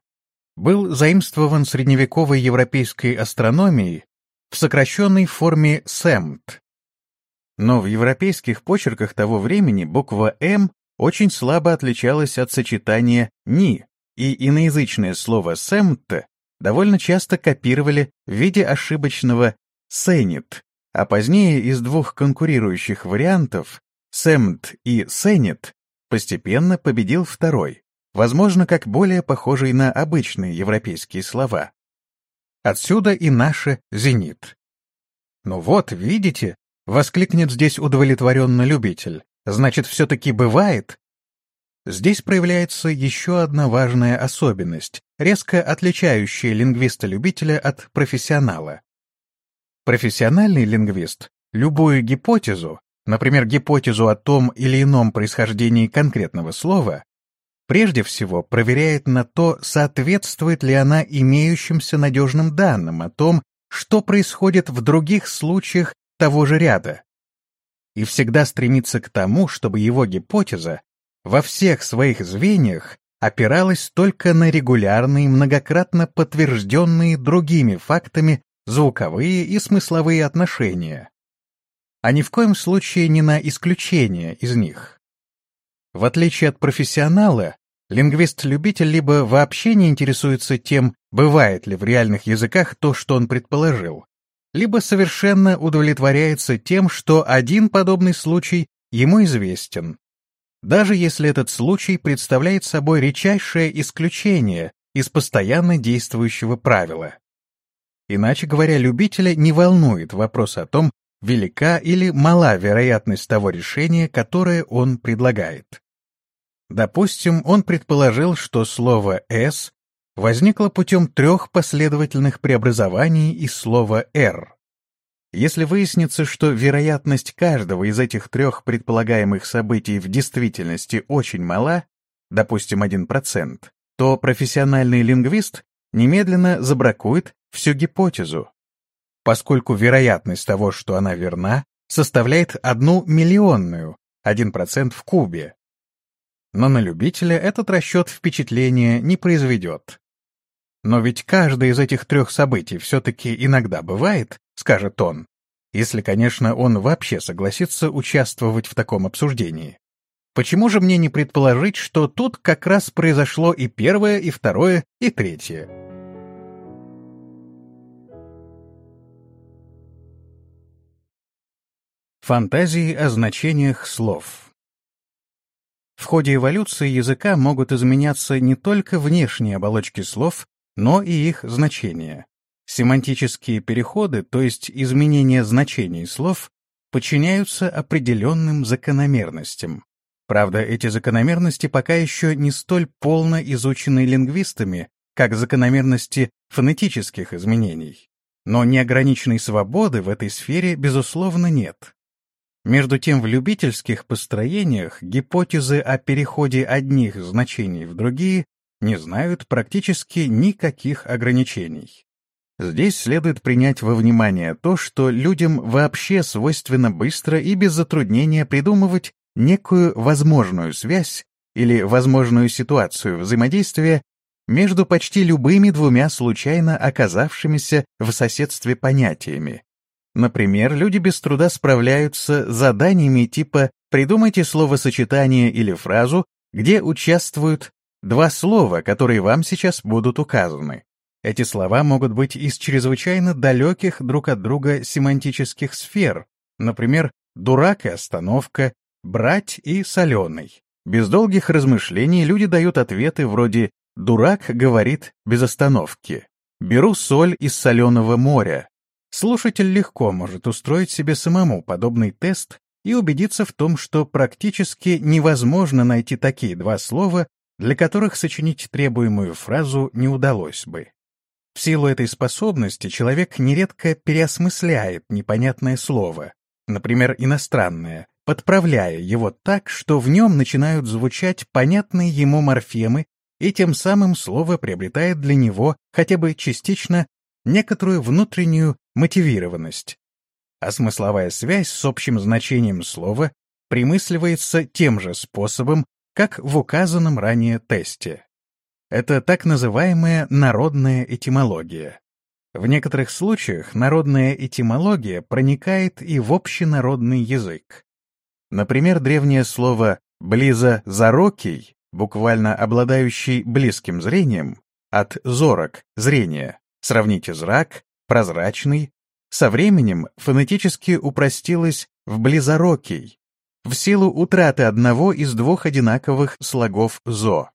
был заимствован средневековой европейской астрономией в сокращенной форме «сэмт». Но в европейских почерках того времени буква «М» очень слабо отличалась от сочетания «ни», и иноязычное слово «сэмт» довольно часто копировали в виде ошибочного «сенит», а позднее из двух конкурирующих вариантов «сэмт» и «сенит» постепенно победил второй, возможно, как более похожий на обычные европейские слова. Отсюда и наше «зенит». «Ну вот, видите», — воскликнет здесь удовлетворенно любитель, «значит, все-таки бывает?» Здесь проявляется еще одна важная особенность, резко отличающая лингвиста-любителя от профессионала. Профессиональный лингвист любую гипотезу, например, гипотезу о том или ином происхождении конкретного слова, прежде всего проверяет на то, соответствует ли она имеющимся надежным данным о том, что происходит в других случаях того же ряда. И всегда стремится к тому, чтобы его гипотеза во всех своих звеньях опиралась только на регулярные, многократно подтвержденные другими фактами звуковые и смысловые отношения, а ни в коем случае не на исключения из них. В отличие от профессионала, Лингвист-любитель либо вообще не интересуется тем, бывает ли в реальных языках то, что он предположил, либо совершенно удовлетворяется тем, что один подобный случай ему известен, даже если этот случай представляет собой редчайшее исключение из постоянно действующего правила. Иначе говоря, любителя не волнует вопрос о том, велика или мала вероятность того решения, которое он предлагает. Допустим, он предположил, что слово «s» возникло путем трех последовательных преобразований из слова «r». Если выяснится, что вероятность каждого из этих трех предполагаемых событий в действительности очень мала, допустим, 1%, то профессиональный лингвист немедленно забракует всю гипотезу, поскольку вероятность того, что она верна, составляет одну миллионную, 1% в кубе, но на любителя этот расчет впечатления не произведет. Но ведь каждое из этих трех событий все-таки иногда бывает, скажет он, если, конечно, он вообще согласится участвовать в таком обсуждении. Почему же мне не предположить, что тут как раз произошло и первое, и второе, и третье? Фантазии о значениях слов в ходе эволюции языка могут изменяться не только внешние оболочки слов, но и их значения. Семантические переходы, то есть изменение значений слов, подчиняются определенным закономерностям. Правда, эти закономерности пока еще не столь полно изучены лингвистами, как закономерности фонетических изменений. Но неограниченной свободы в этой сфере, безусловно, нет. Между тем, в любительских построениях гипотезы о переходе одних значений в другие не знают практически никаких ограничений. Здесь следует принять во внимание то, что людям вообще свойственно быстро и без затруднения придумывать некую возможную связь или возможную ситуацию взаимодействия между почти любыми двумя случайно оказавшимися в соседстве понятиями. Например, люди без труда справляются с заданиями типа «придумайте словосочетание или фразу, где участвуют два слова, которые вам сейчас будут указаны». Эти слова могут быть из чрезвычайно далеких друг от друга семантических сфер, например, «дурак» и «остановка», «брать» и «соленый». Без долгих размышлений люди дают ответы вроде Дурак говорит без остановки. Беру соль из соленого моря. Слушатель легко может устроить себе самому подобный тест и убедиться в том, что практически невозможно найти такие два слова, для которых сочинить требуемую фразу не удалось бы. В силу этой способности человек нередко переосмысляет непонятное слово, например, иностранное, подправляя его так, что в нем начинают звучать понятные ему морфемы и тем самым слово приобретает для него хотя бы частично некоторую внутреннюю мотивированность. А смысловая связь с общим значением слова примысливается тем же способом, как в указанном ранее тесте. Это так называемая народная этимология. В некоторых случаях народная этимология проникает и в общенародный язык. Например, древнее слово «близозарокий» буквально обладающий близким зрением, от зорок — зрение, сравните зрак, прозрачный, со временем фонетически упростилось в близорокий, в силу утраты одного из двух одинаковых слогов «зо».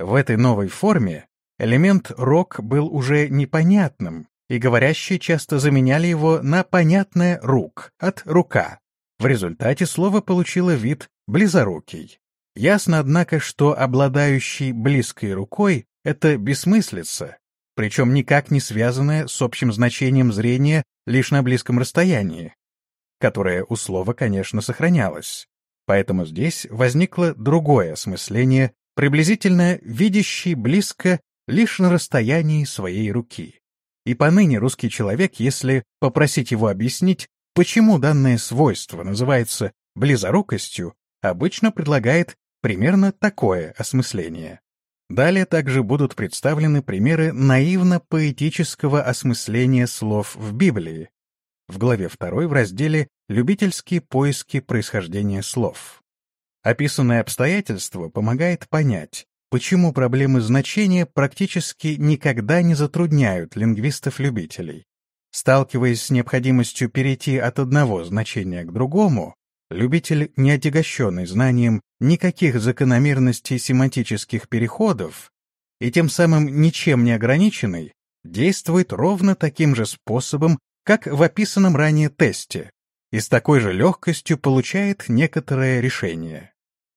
В этой новой форме элемент «рок» был уже непонятным, и говорящие часто заменяли его на понятное «рук» от «рука». В результате слово получило вид «близорукий». Ясно, однако, что обладающий близкой рукой — это бессмыслица, причем никак не связанная с общим значением зрения лишь на близком расстоянии, которое у слова, конечно, сохранялось. Поэтому здесь возникло другое осмысление, приблизительно видящий близко лишь на расстоянии своей руки. И поныне русский человек, если попросить его объяснить, почему данное свойство называется близорукостью, обычно предлагает Примерно такое осмысление. Далее также будут представлены примеры наивно-поэтического осмысления слов в Библии, в главе 2 в разделе «Любительские поиски происхождения слов». Описанное обстоятельство помогает понять, почему проблемы значения практически никогда не затрудняют лингвистов-любителей. Сталкиваясь с необходимостью перейти от одного значения к другому, Любитель, не отягощенный знанием никаких закономерностей семантических переходов и тем самым ничем не ограниченный, действует ровно таким же способом, как в описанном ранее тесте, и с такой же легкостью получает некоторое решение.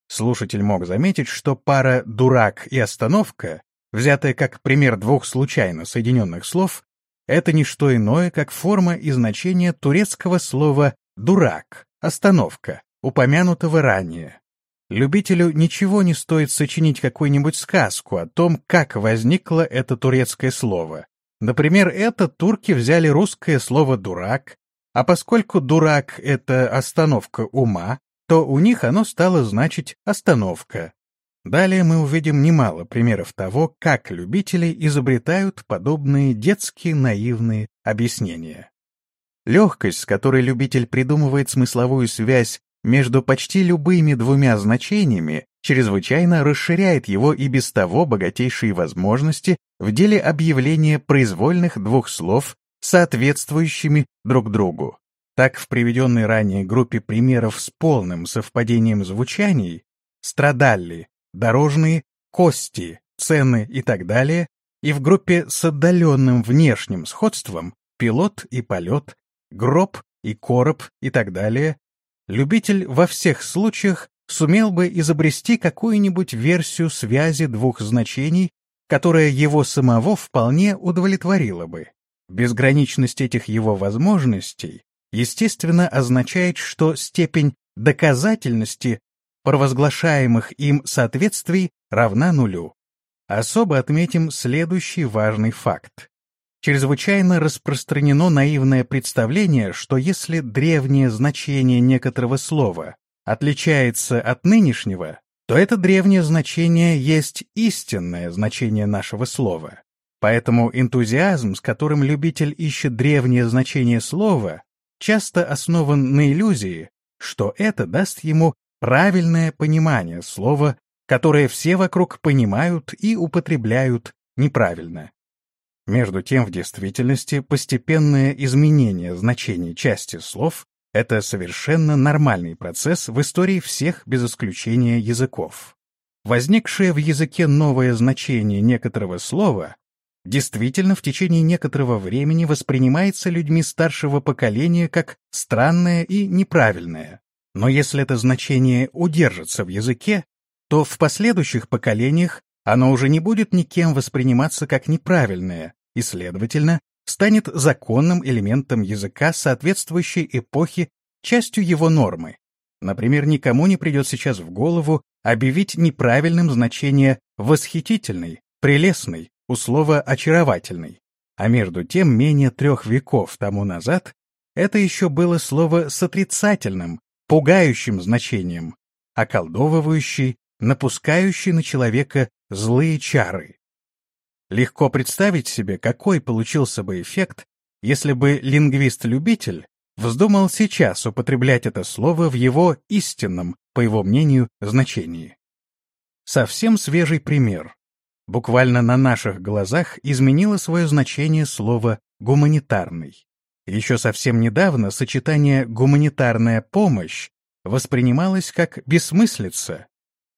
Слушатель мог заметить, что пара «дурак» и «остановка», взятая как пример двух случайно соединенных слов, это не что иное, как форма и значение турецкого слова «дурак», Остановка, упомянутого ранее. Любителю ничего не стоит сочинить какую-нибудь сказку о том, как возникло это турецкое слово. Например, это турки взяли русское слово «дурак», а поскольку «дурак» — это остановка ума, то у них оно стало значить «остановка». Далее мы увидим немало примеров того, как любители изобретают подобные детские наивные объяснения. Легкость, с которой любитель придумывает смысловую связь между почти любыми двумя значениями, чрезвычайно расширяет его и без того богатейшие возможности в деле объявления произвольных двух слов, соответствующими друг другу. Так, в приведенной ранее группе примеров с полным совпадением звучаний страдали дорожные, кости, цены и так далее, и в группе с отдаленным внешним сходством пилот и полет, гроб и короб и так далее, любитель во всех случаях сумел бы изобрести какую-нибудь версию связи двух значений, которая его самого вполне удовлетворила бы. Безграничность этих его возможностей, естественно, означает, что степень доказательности провозглашаемых им соответствий равна нулю. Особо отметим следующий важный факт. Чрезвычайно распространено наивное представление, что если древнее значение некоторого слова отличается от нынешнего, то это древнее значение есть истинное значение нашего слова. Поэтому энтузиазм, с которым любитель ищет древнее значение слова, часто основан на иллюзии, что это даст ему правильное понимание слова, которое все вокруг понимают и употребляют неправильно. Между тем, в действительности, постепенное изменение значений части слов — это совершенно нормальный процесс в истории всех без исключения языков. Возникшее в языке новое значение некоторого слова действительно в течение некоторого времени воспринимается людьми старшего поколения как странное и неправильное. Но если это значение удержится в языке, то в последующих поколениях оно уже не будет никем восприниматься как неправильное и, следовательно, станет законным элементом языка соответствующей эпохи, частью его нормы. Например, никому не придет сейчас в голову объявить неправильным значение «восхитительный», «прелестный», у слова «очаровательный», а между тем менее трех веков тому назад это еще было слово с отрицательным, пугающим значением, околдовывающий, напускающий на человека злые чары. Легко представить себе, какой получился бы эффект, если бы лингвист-любитель вздумал сейчас употреблять это слово в его истинном, по его мнению, значении. Совсем свежий пример буквально на наших глазах изменило свое значение слово «гуманитарный». Еще совсем недавно сочетание «гуманитарная помощь» воспринималось как бессмыслица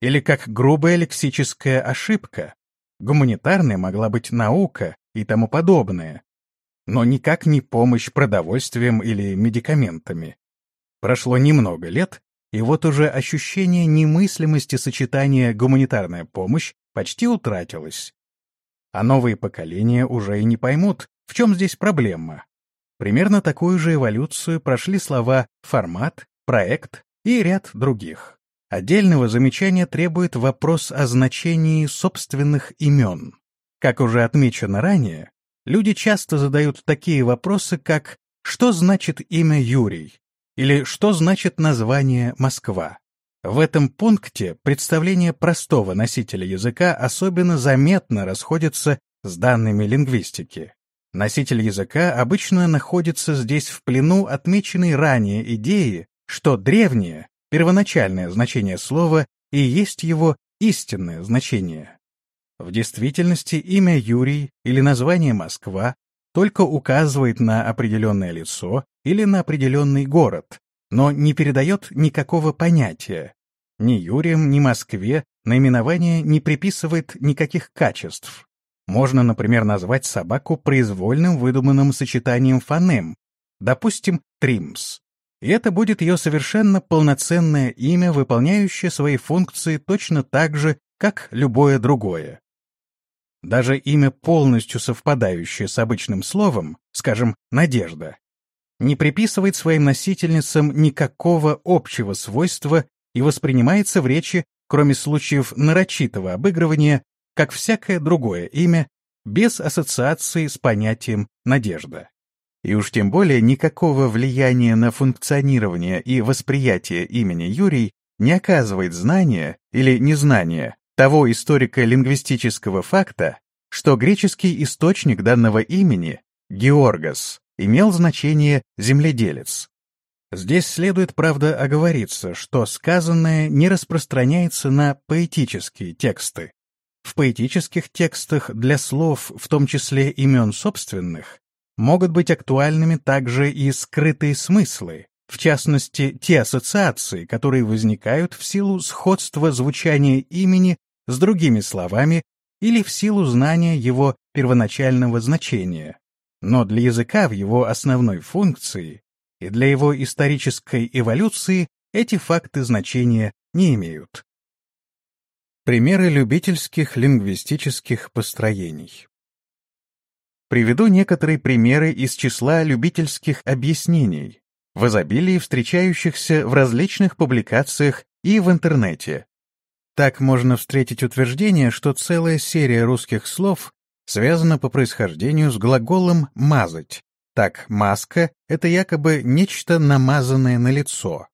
или как грубая лексическая ошибка. Гуманитарной могла быть наука и тому подобное, но никак не помощь продовольствием или медикаментами. Прошло немного лет, и вот уже ощущение немыслимости сочетания гуманитарная помощь почти утратилось. А новые поколения уже и не поймут, в чем здесь проблема. Примерно такую же эволюцию прошли слова «формат», «проект» и ряд других. Отдельного замечания требует вопрос о значении собственных имен. Как уже отмечено ранее, люди часто задают такие вопросы, как «что значит имя Юрий?» или «что значит название Москва?». В этом пункте представление простого носителя языка особенно заметно расходится с данными лингвистики. Носитель языка обычно находится здесь в плену отмеченной ранее идеи, что древнее, первоначальное значение слова и есть его истинное значение. В действительности имя Юрий или название Москва только указывает на определенное лицо или на определенный город, но не передает никакого понятия. Ни Юрием, ни Москве наименование не приписывает никаких качеств. Можно, например, назвать собаку произвольным выдуманным сочетанием фонем, допустим, Тримс. И это будет ее совершенно полноценное имя, выполняющее свои функции точно так же, как любое другое. Даже имя, полностью совпадающее с обычным словом, скажем, «надежда», не приписывает своим носительницам никакого общего свойства и воспринимается в речи, кроме случаев нарочитого обыгрывания, как всякое другое имя, без ассоциации с понятием «надежда». И уж тем более никакого влияния на функционирование и восприятие имени Юрий не оказывает знание или незнание того историко-лингвистического факта, что греческий источник данного имени, Георгос, имел значение «земледелец». Здесь следует, правда, оговориться, что сказанное не распространяется на поэтические тексты. В поэтических текстах для слов, в том числе имен собственных, могут быть актуальными также и скрытые смыслы, в частности, те ассоциации, которые возникают в силу сходства звучания имени с другими словами или в силу знания его первоначального значения. Но для языка в его основной функции и для его исторической эволюции эти факты значения не имеют. Примеры любительских лингвистических построений. Приведу некоторые примеры из числа любительских объяснений, в изобилии встречающихся в различных публикациях и в интернете. Так можно встретить утверждение, что целая серия русских слов связана по происхождению с глаголом «мазать». Так, маска — это якобы нечто намазанное на лицо.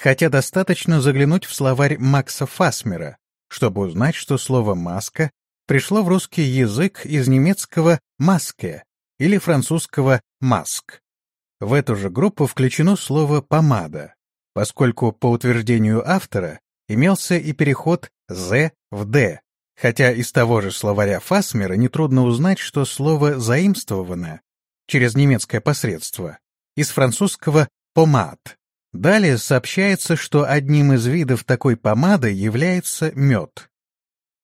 Хотя достаточно заглянуть в словарь Макса Фасмера, чтобы узнать, что слово «маска» пришло в русский язык из немецкого «маске» или французского «маск». В эту же группу включено слово «помада», поскольку, по утверждению автора, имелся и переход «з» в «д», хотя из того же словаря Фасмера нетрудно узнать, что слово заимствовано через немецкое посредство из французского «помад». Далее сообщается, что одним из видов такой помады является мед.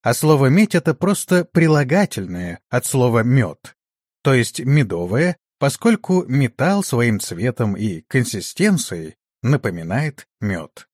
А слово «медь» — это просто прилагательное от слова «мед», то есть медовое поскольку металл своим цветом и консистенцией напоминает мед.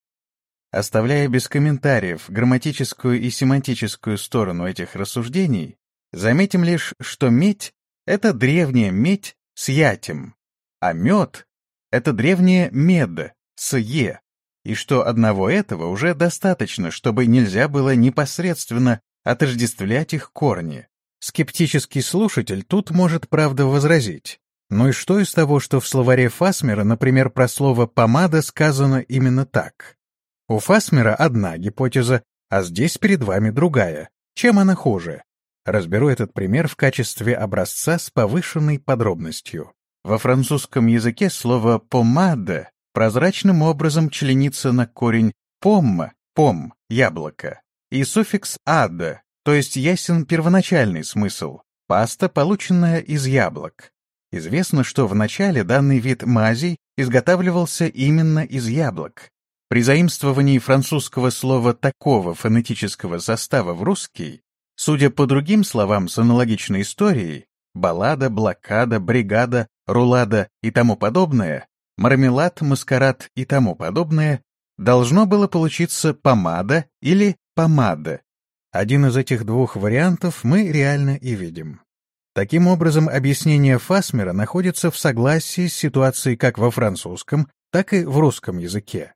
Оставляя без комментариев грамматическую и семантическую сторону этих рассуждений, заметим лишь, что медь — это древняя медь с ятем, а мед — это древняя мед с е, и что одного этого уже достаточно, чтобы нельзя было непосредственно отождествлять их корни. Скептический слушатель тут может, правда, возразить. Ну и что из того, что в словаре Фасмера, например, про слово «помада» сказано именно так? У Фасмера одна гипотеза, а здесь перед вами другая. Чем она хуже? Разберу этот пример в качестве образца с повышенной подробностью. Во французском языке слово «помада» прозрачным образом членится на корень «помма» — «пом» — «яблоко» и суффикс «ада», то есть ясен первоначальный смысл — паста, полученная из яблок. Известно, что в начале данный вид мазей изготавливался именно из яблок. При заимствовании французского слова такого фонетического состава в русский, судя по другим словам с аналогичной историей, баллада, блокада, бригада, рулада и тому подобное, мармелад, маскарад и тому подобное, должно было получиться помада или помада. Один из этих двух вариантов мы реально и видим. Таким образом, объяснение Фасмера находится в согласии с ситуацией как во французском, так и в русском языке.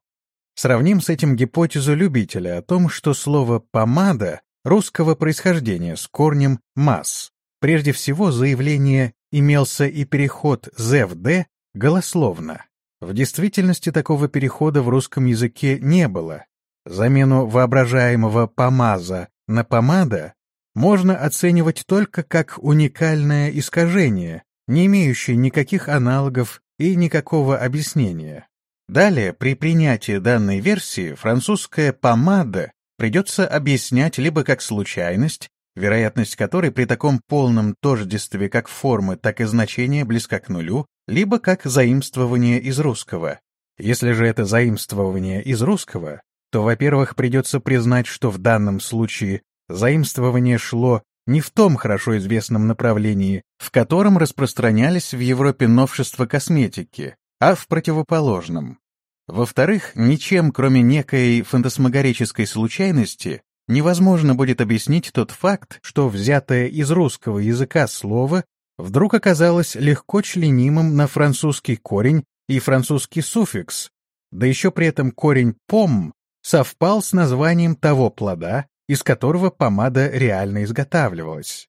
Сравним с этим гипотезу любителя о том, что слово «помада» русского происхождения с корнем «масс». Прежде всего, заявление имелся и переход «з» в «д» голословно. В действительности такого перехода в русском языке не было. Замену воображаемого «помаза» на «помада» можно оценивать только как уникальное искажение, не имеющее никаких аналогов и никакого объяснения. Далее, при принятии данной версии, французская «помада» придется объяснять либо как случайность, вероятность которой при таком полном тождестве как формы, так и значения близка к нулю, либо как заимствование из русского. Если же это заимствование из русского, то, во-первых, придется признать, что в данном случае Заимствование шло не в том хорошо известном направлении, в котором распространялись в Европе новшества косметики, а в противоположном. Во-вторых, ничем, кроме некой фантасмагорической случайности, невозможно будет объяснить тот факт, что взятое из русского языка слово вдруг оказалось легко членимым на французский корень и французский суффикс, да еще при этом корень «пом» совпал с названием того плода, из которого помада реально изготавливалась.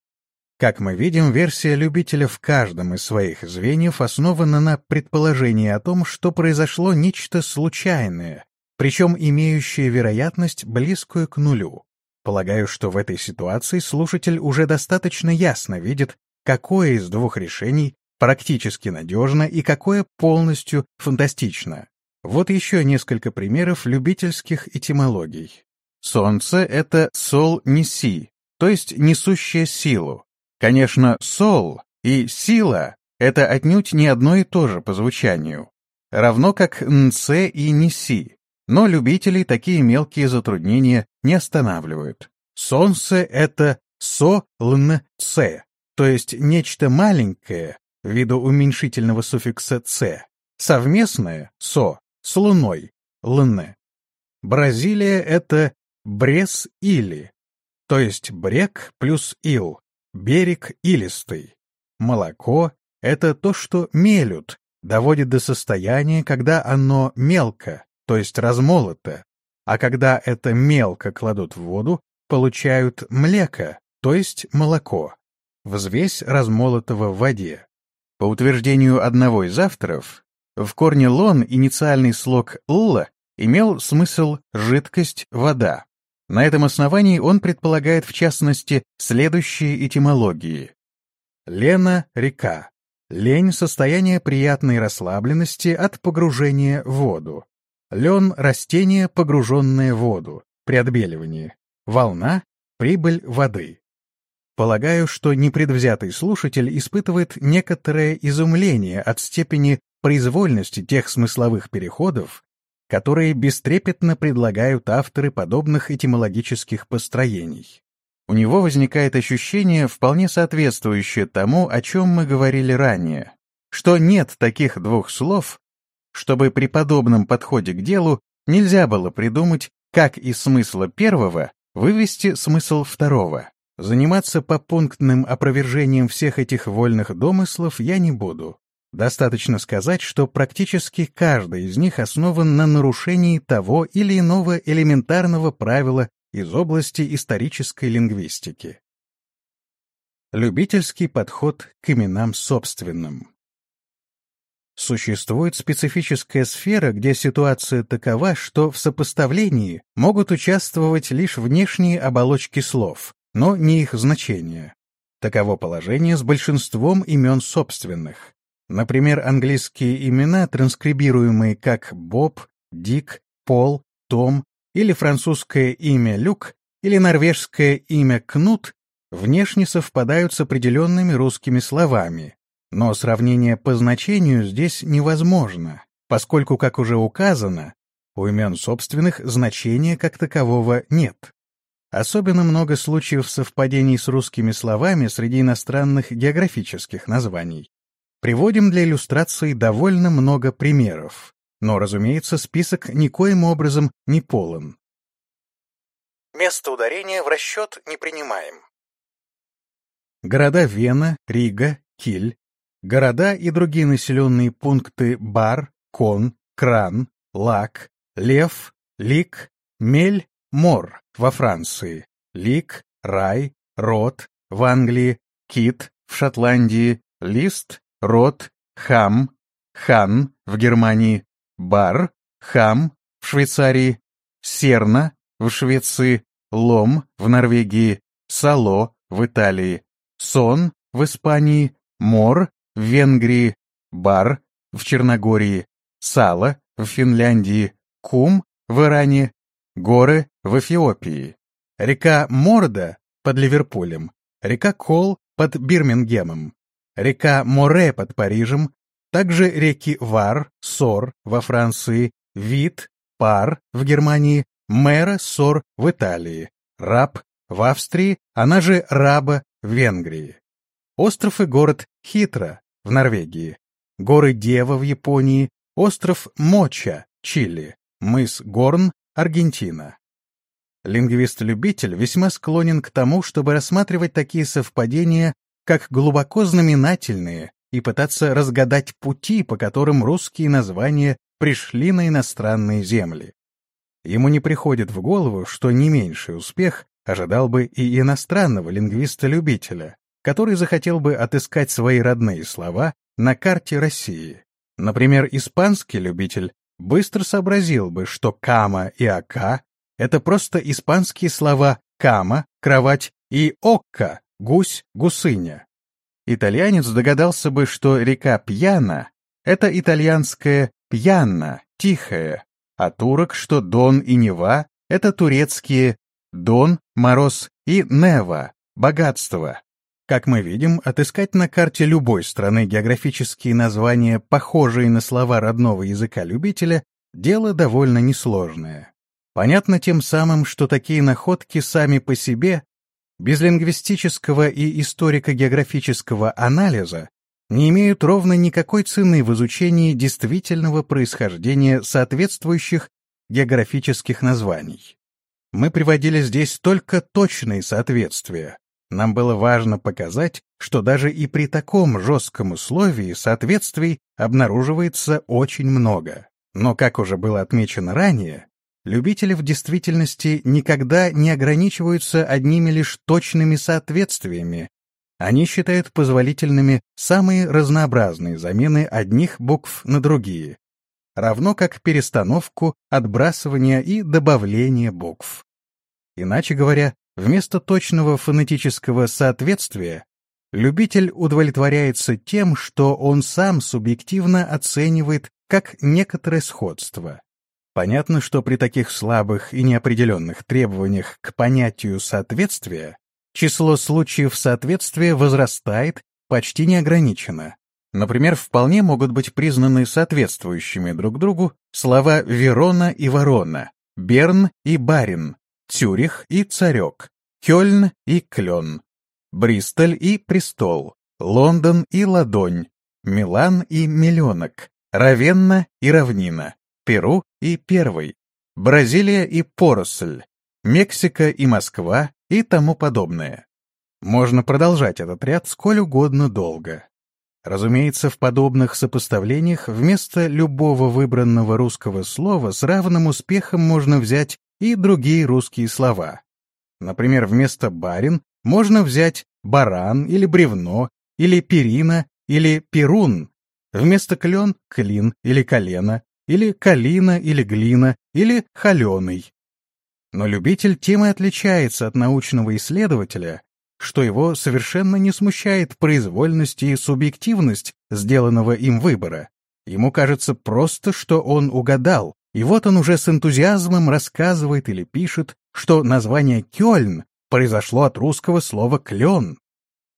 Как мы видим, версия любителя в каждом из своих звеньев основана на предположении о том, что произошло нечто случайное, причем имеющее вероятность близкую к нулю. Полагаю, что в этой ситуации слушатель уже достаточно ясно видит, какое из двух решений практически надежно и какое полностью фантастично. Вот еще несколько примеров любительских этимологий. Солнце — это сол неси, то есть несущая силу. Конечно, сол и сила — это отнюдь не одно и то же по звучанию, равно как нце и неси, но любителей такие мелкие затруднения не останавливают. Солнце — это со-лн-ц, то есть нечто маленькое, ввиду уменьшительного суффикса «ц», совместное «со» с луной, лн. Бразилия — это Брес-или, то есть брег плюс ил, берег илистый. Молоко — это то, что мелют, доводит до состояния, когда оно мелко, то есть размолото. а когда это мелко кладут в воду, получают млеко, то есть молоко, взвесь размолотого в воде. По утверждению одного из авторов, в корне лон инициальный слог «л» имел смысл «жидкость, вода». На этом основании он предполагает в частности следующие этимологии. Лена — река. Лень — состояние приятной расслабленности от погружения в воду. Лен — растение, погруженное в воду, при отбеливании. Волна — прибыль воды. Полагаю, что непредвзятый слушатель испытывает некоторое изумление от степени произвольности тех смысловых переходов, которые бестрепетно предлагают авторы подобных этимологических построений. У него возникает ощущение, вполне соответствующее тому, о чем мы говорили ранее, что нет таких двух слов, чтобы при подобном подходе к делу нельзя было придумать, как из смысла первого вывести смысл второго. Заниматься попунктным опровержением всех этих вольных домыслов я не буду. Достаточно сказать, что практически каждый из них основан на нарушении того или иного элементарного правила из области исторической лингвистики. Любительский подход к именам собственным. Существует специфическая сфера, где ситуация такова, что в сопоставлении могут участвовать лишь внешние оболочки слов, но не их значение. Таково положение с большинством имен собственных. Например, английские имена, транскрибируемые как Боб, Дик, Пол, Том, или французское имя Люк, или норвежское имя Кнут, внешне совпадают с определенными русскими словами, но сравнение по значению здесь невозможно, поскольку, как уже указано, у имен собственных значения как такового нет. Особенно много случаев совпадений с русскими словами среди иностранных географических названий. Приводим для иллюстрации довольно много примеров, но, разумеется, список никоим образом не полон. Место ударения в расчет не принимаем. Города Вена, Рига, Киль, Города и другие населенные пункты Бар, Кон, Кран, Лак, Лев, Лик, Мель, Мор во Франции, Лик, Рай, Рот в Англии, Кит в Шотландии, Лист, Рот, Хам, Хан в Германии, Бар, Хам в Швейцарии, Серна в Швеции, Лом в Норвегии, Сало в Италии, Сон в Испании, Мор в Венгрии, Бар в Черногории, Сало в Финляндии, Кум в Иране, горы в Эфиопии, река Морда под Ливерпулем, река Кол под Бирмингемом, река Море под Парижем, также реки Вар, Сор во Франции, Вит, Пар в Германии, Мэра, Сор в Италии, Раб в Австрии, она же Раба в Венгрии. Остров и город Хитра в Норвегии, горы Дева в Японии, остров Моча, Чили, мыс Горн, Аргентина. Лингвист-любитель весьма склонен к тому, чтобы рассматривать такие совпадения как глубоко знаменательные и пытаться разгадать пути, по которым русские названия пришли на иностранные земли. Ему не приходит в голову, что не меньший успех ожидал бы и иностранного лингвиста-любителя, который захотел бы отыскать свои родные слова на карте России. Например, испанский любитель быстро сообразил бы, что «кама» и «ака» — это просто испанские слова «кама» — кровать и «окка» — гусь, гусыня. Итальянец догадался бы, что река Пьяна — это итальянское «пьяна», тихая, а турок, что Дон и Нева — это турецкие Дон, Мороз и Нева, богатство. Как мы видим, отыскать на карте любой страны географические названия, похожие на слова родного языка любителя, дело довольно несложное. Понятно тем самым, что такие находки сами по себе, без лингвистического и историко-географического анализа, не имеют ровно никакой цены в изучении действительного происхождения соответствующих географических названий. Мы приводили здесь только точные соответствия, нам было важно показать, что даже и при таком жестком условии соответствий обнаруживается очень много. Но, как уже было отмечено ранее, любители в действительности никогда не ограничиваются одними лишь точными соответствиями. Они считают позволительными самые разнообразные замены одних букв на другие, равно как перестановку, отбрасывание и добавление букв. Иначе говоря, вместо точного фонетического соответствия любитель удовлетворяется тем, что он сам субъективно оценивает как некоторое сходство. Понятно, что при таких слабых и неопределенных требованиях к понятию соответствия число случаев соответствия возрастает почти неограниченно. Например, вполне могут быть признаны соответствующими друг другу слова «Верона» и «Ворона», «Берн» и «Барин», «Цюрих» и «Царек», «Кёльн» и «Клен», «Бристоль» и «Престол», «Лондон» и «Ладонь», «Милан» и «Миллионок», «Равенна» и «Равнина», Перу и Первый, Бразилия и Поросль, Мексика и Москва и тому подобное. Можно продолжать этот ряд сколь угодно долго. Разумеется, в подобных сопоставлениях вместо любого выбранного русского слова с равным успехом можно взять и другие русские слова. Например, вместо «барин» можно взять «баран» или «бревно» или «перина» или «перун», вместо «клен» — «клин» или «колено», или калина, или глина, или холеный. Но любитель тем и отличается от научного исследователя, что его совершенно не смущает произвольность и субъективность сделанного им выбора. Ему кажется просто, что он угадал, и вот он уже с энтузиазмом рассказывает или пишет, что название «Кёльн» произошло от русского слова «клен».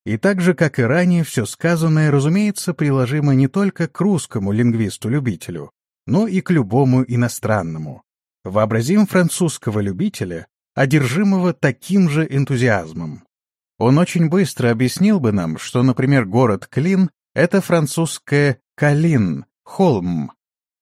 И так же, как и ранее, все сказанное, разумеется, приложимо не только к русскому лингвисту-любителю, но и к любому иностранному. Вообразим французского любителя, одержимого таким же энтузиазмом. Он очень быстро объяснил бы нам, что, например, город Клин — это французское «Калин», «Холм»,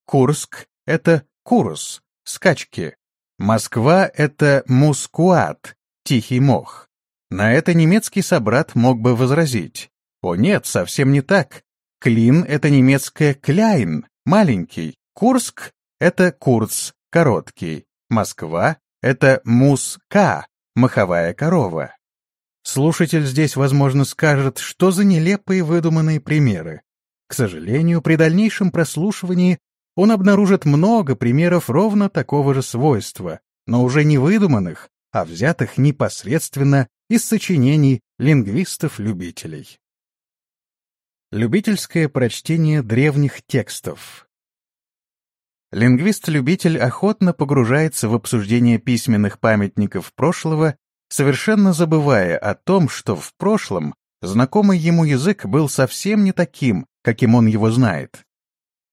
Курск — это «Курс», «Скачки», Москва — это «Мускуат», «Тихий мох». На это немецкий собрат мог бы возразить. О нет, совсем не так. Клин — это немецкое «кляйн», маленький, Курск — это Курц, короткий. Москва — это Мус-К, маховая корова. Слушатель здесь, возможно, скажет, что за нелепые выдуманные примеры. К сожалению, при дальнейшем прослушивании он обнаружит много примеров ровно такого же свойства, но уже не выдуманных, а взятых непосредственно из сочинений лингвистов-любителей. Любительское прочтение древних текстов Лингвист-любитель охотно погружается в обсуждение письменных памятников прошлого, совершенно забывая о том, что в прошлом знакомый ему язык был совсем не таким, каким он его знает.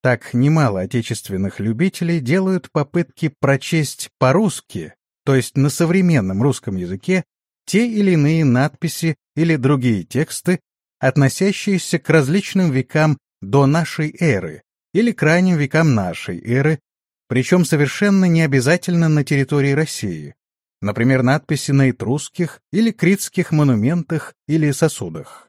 Так немало отечественных любителей делают попытки прочесть по-русски, то есть на современном русском языке, те или иные надписи или другие тексты, относящиеся к различным векам до нашей эры, или к ранним векам нашей эры, причем совершенно не обязательно на территории России, например, надписи на этрусских или критских монументах или сосудах.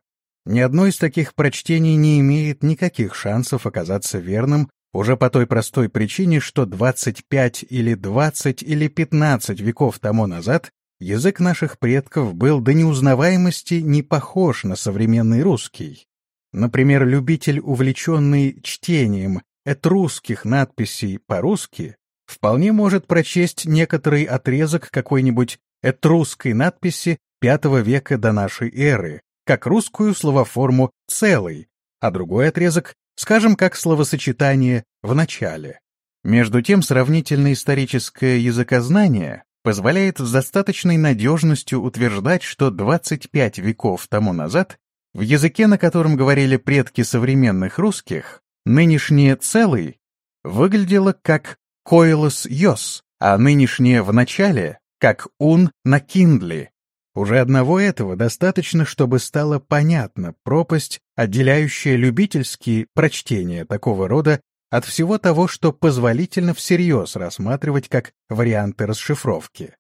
Ни одно из таких прочтений не имеет никаких шансов оказаться верным уже по той простой причине, что 25 или 20 или 15 веков тому назад язык наших предков был до неузнаваемости не похож на современный русский. Например, любитель, увлеченный чтением этрусских надписей по-русски, вполне может прочесть некоторый отрезок какой-нибудь этрусской надписи V века до нашей эры, как русскую словоформу «целый», а другой отрезок, скажем, как словосочетание «в начале». Между тем, сравнительно историческое языкознание позволяет с достаточной надежностью утверждать, что 25 веков тому назад в языке, на котором говорили предки современных русских, нынешнее «целый» выглядело как «коилос йос», а нынешнее «в начале» как «ун на киндли». Уже одного этого достаточно, чтобы стало понятна пропасть, отделяющая любительские прочтения такого рода от всего того, что позволительно всерьез рассматривать как варианты расшифровки.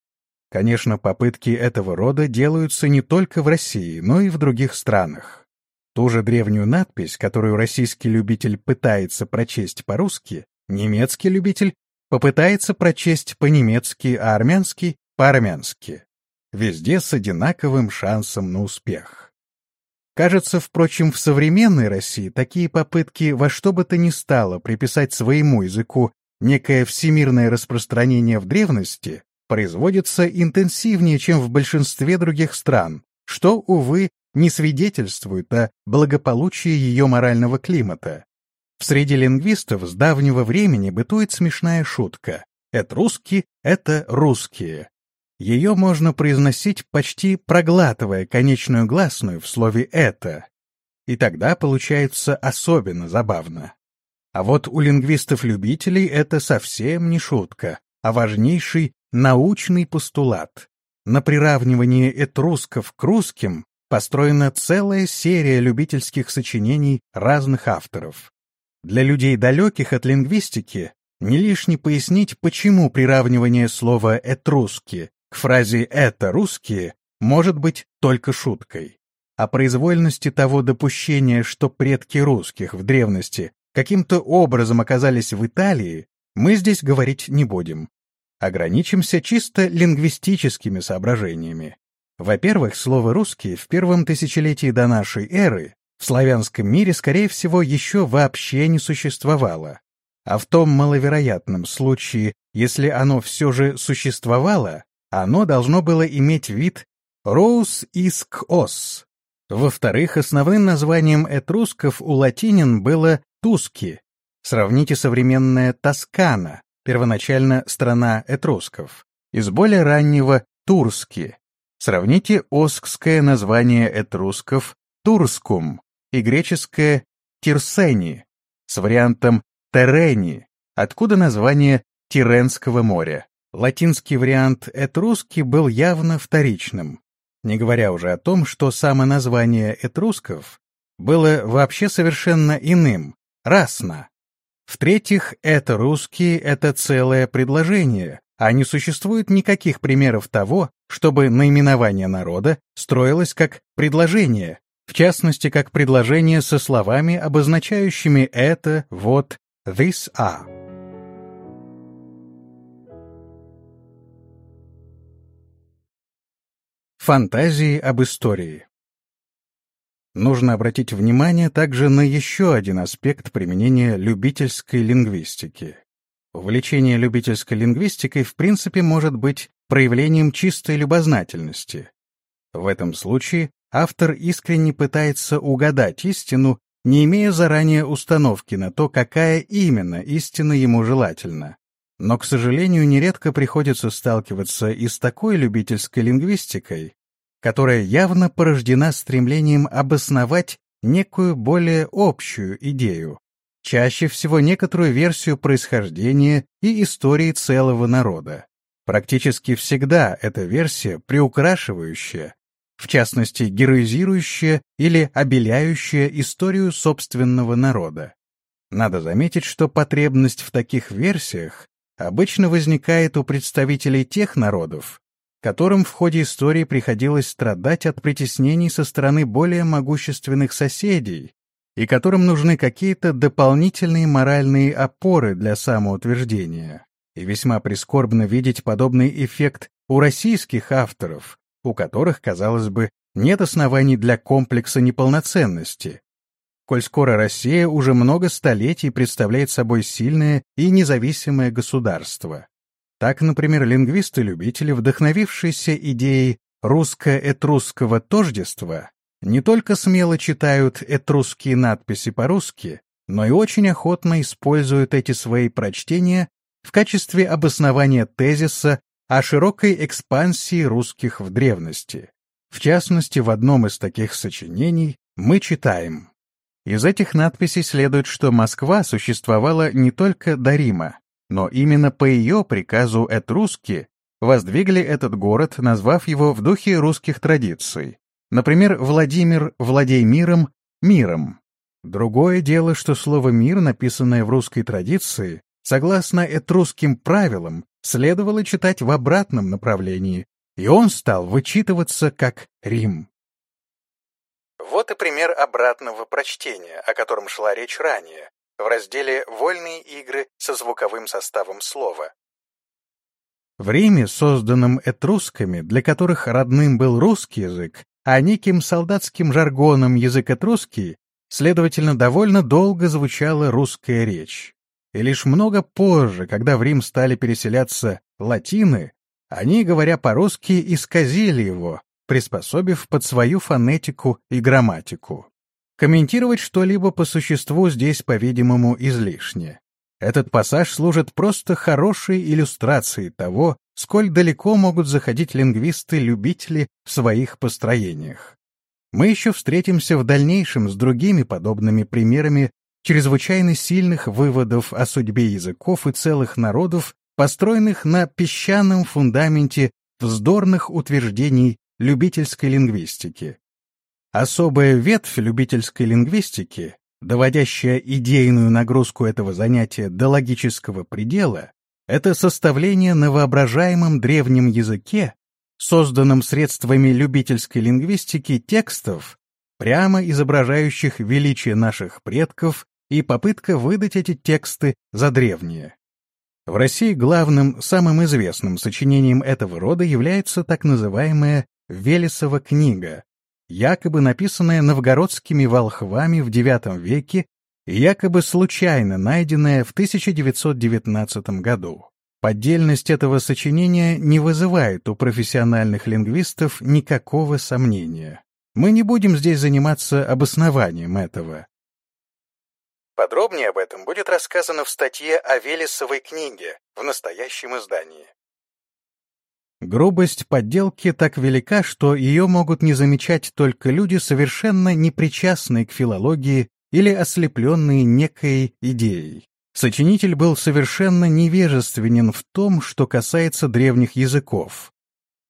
Конечно, попытки этого рода делаются не только в России, но и в других странах. Ту же древнюю надпись, которую российский любитель пытается прочесть по-русски, немецкий любитель попытается прочесть по-немецки, а армянский — по-армянски. Везде с одинаковым шансом на успех. Кажется, впрочем, в современной России такие попытки во что бы то ни стало приписать своему языку некое всемирное распространение в древности производятся интенсивнее, чем в большинстве других стран, что, увы, не свидетельствует о благополучии ее морального климата. В среде лингвистов с давнего времени бытует смешная шутка «Этруски — это русские». Ее можно произносить почти проглатывая конечную гласную в слове «это», и тогда получается особенно забавно. А вот у лингвистов-любителей это совсем не шутка, а важнейший научный постулат. На приравнивании этрусков к русским построена целая серия любительских сочинений разных авторов. Для людей далеких от лингвистики не лишне пояснить, почему приравнивание слова «этруски» фразе «это русские» может быть только шуткой. О произвольности того допущения, что предки русских в древности каким-то образом оказались в Италии, мы здесь говорить не будем. Ограничимся чисто лингвистическими соображениями. Во-первых, слово «русский» в первом тысячелетии до нашей эры в славянском мире, скорее всего, еще вообще не существовало. А в том маловероятном случае, если оно все же существовало, оно должно было иметь вид «роус иск ос». Во-вторых, основным названием этрусков у латинин было «туски». Сравните современное «Тоскана», первоначально страна этрусков, из более раннего «Турски», Сравните оскское название этрусков «турскум» и греческое «тирсени» с вариантом «терени», откуда название Тиренского моря. Латинский вариант «этруски» был явно вторичным, не говоря уже о том, что само название этрусков было вообще совершенно иным, расно. В-третьих, это русские — это целое предложение, а не существует никаких примеров того, чтобы наименование народа строилось как предложение, в частности, как предложение со словами, обозначающими это, вот, this are. Фантазии об истории Нужно обратить внимание также на еще один аспект применения любительской лингвистики. Увлечение любительской лингвистикой в принципе может быть проявлением чистой любознательности. В этом случае автор искренне пытается угадать истину, не имея заранее установки на то, какая именно истина ему желательна. Но, к сожалению, нередко приходится сталкиваться и с такой любительской лингвистикой, которая явно порождена стремлением обосновать некую более общую идею, чаще всего некоторую версию происхождения и истории целого народа. Практически всегда эта версия приукрашивающая, в частности, героизирующая или обеляющая историю собственного народа. Надо заметить, что потребность в таких версиях обычно возникает у представителей тех народов, которым в ходе истории приходилось страдать от притеснений со стороны более могущественных соседей и которым нужны какие-то дополнительные моральные опоры для самоутверждения. И весьма прискорбно видеть подобный эффект у российских авторов, у которых, казалось бы, нет оснований для комплекса неполноценности, коль скоро Россия уже много столетий представляет собой сильное и независимое государство. Так, например, лингвисты-любители, вдохновившиеся идеей русско-этрусского тождества, не только смело читают этрусские надписи по-русски, но и очень охотно используют эти свои прочтения в качестве обоснования тезиса о широкой экспансии русских в древности. В частности, в одном из таких сочинений мы читаем. Из этих надписей следует, что Москва существовала не только до Рима, но именно по ее приказу этруски воздвигли этот город, назвав его в духе русских традиций, Например, Владимир «владей миром» — миром. Другое дело, что слово «мир», написанное в русской традиции, согласно этрусским правилам, следовало читать в обратном направлении, и он стал вычитываться как Рим. Вот и пример обратного прочтения, о котором шла речь ранее. в разделе «Вольные игры со звуковым составом слова». В Риме, созданном этрусками, для которых родным был русский язык, а неким солдатским жаргоном язык этрусский, следовательно, довольно долго звучала русская речь. И лишь много позже, когда в Рим стали переселяться латины, они, говоря по-русски, исказили его, приспособив под свою фонетику и грамматику. Комментировать что-либо по существу здесь, по-видимому, излишне. Этот пассаж служит просто хорошей иллюстрацией того, сколь далеко могут заходить лингвисты-любители в своих построениях. Мы еще встретимся в дальнейшем с другими подобными примерами чрезвычайно сильных выводов о судьбе языков и целых народов, построенных на песчаном фундаменте вздорных утверждений любительской лингвистики. Особая ветвь любительской лингвистики, доводящая идейную нагрузку этого занятия до логического предела, это составление на воображаемом древнем языке, созданном средствами любительской лингвистики текстов, прямо изображающих величие наших предков и попытка выдать эти тексты за древние. В России главным, самым известным сочинением этого рода является так называемая «Велесова книга», якобы написанная новгородскими волхвами в IX веке и якобы случайно найденная в 1919 году. Поддельность этого сочинения не вызывает у профессиональных лингвистов никакого сомнения. Мы не будем здесь заниматься обоснованием этого. Подробнее об этом будет рассказано в статье о Велесовой книге в настоящем издании. Грубость подделки так велика, что ее могут не замечать только люди, совершенно непричастные к филологии или ослепленные некой идеей. Сочинитель был совершенно невежественен в том, что касается древних языков.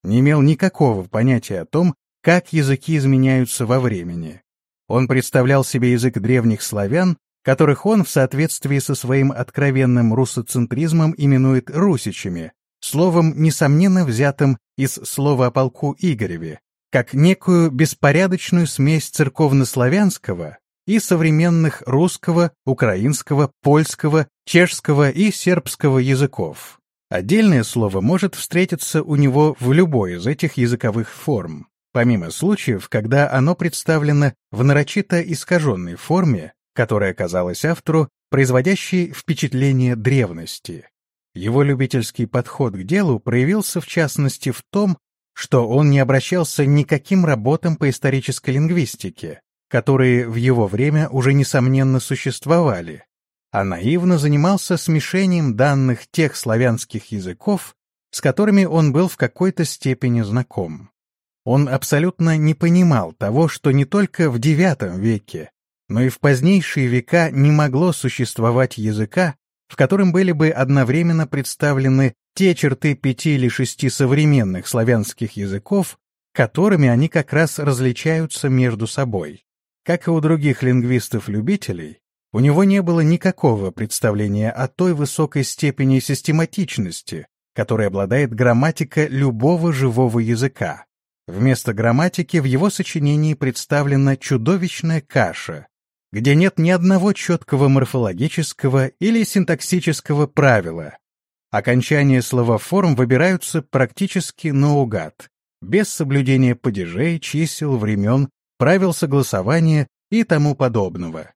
Не имел никакого понятия о том, как языки изменяются во времени. Он представлял себе язык древних славян которых он в соответствии со своим откровенным русоцентризмом именует русичами, словом, несомненно взятым из слова о полку Игореве, как некую беспорядочную смесь церковнославянского и современных русского, украинского, польского, чешского и сербского языков. Отдельное слово может встретиться у него в любой из этих языковых форм, помимо случаев, когда оно представлено в нарочито искаженной форме которая казалась автору производящей впечатление древности. Его любительский подход к делу проявился в частности в том, что он не обращался никаким работам по исторической лингвистике, которые в его время уже несомненно существовали, а наивно занимался смешением данных тех славянских языков, с которыми он был в какой-то степени знаком. Он абсолютно не понимал того, что не только в IX веке, но и в позднейшие века не могло существовать языка, в котором были бы одновременно представлены те черты пяти или шести современных славянских языков, которыми они как раз различаются между собой. Как и у других лингвистов-любителей, у него не было никакого представления о той высокой степени систематичности, которой обладает грамматика любого живого языка. Вместо грамматики в его сочинении представлена чудовищная каша, где нет ни одного четкого морфологического или синтаксического правила. Окончания словоформ выбираются практически наугад, без соблюдения падежей, чисел, времен, правил согласования и тому подобного.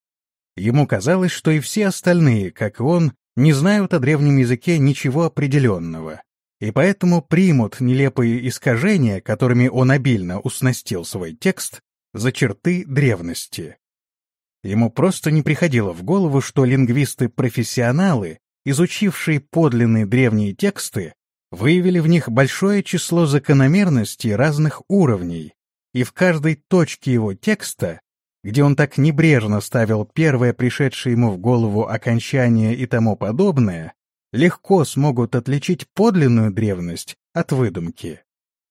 Ему казалось, что и все остальные, как и он, не знают о древнем языке ничего определенного, и поэтому примут нелепые искажения, которыми он обильно уснастил свой текст, за черты древности. Ему просто не приходило в голову, что лингвисты-профессионалы, изучившие подлинные древние тексты, выявили в них большое число закономерностей разных уровней, и в каждой точке его текста, где он так небрежно ставил первое пришедшее ему в голову окончание и тому подобное, легко смогут отличить подлинную древность от выдумки.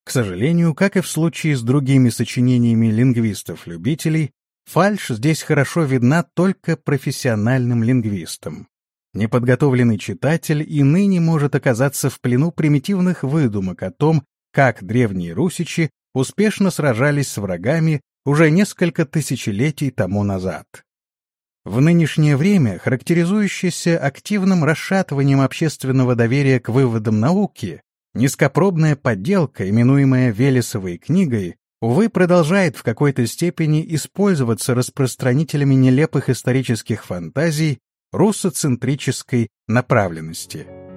К сожалению, как и в случае с другими сочинениями лингвистов-любителей, Фальшь здесь хорошо видна только профессиональным лингвистам. Неподготовленный читатель и ныне может оказаться в плену примитивных выдумок о том, как древние русичи успешно сражались с врагами уже несколько тысячелетий тому назад. В нынешнее время, характеризующееся активным расшатыванием общественного доверия к выводам науки, низкопробная подделка, именуемая Велесовой книгой, увы, продолжает в какой-то степени использоваться распространителями нелепых исторических фантазий руссоцентрической направленности.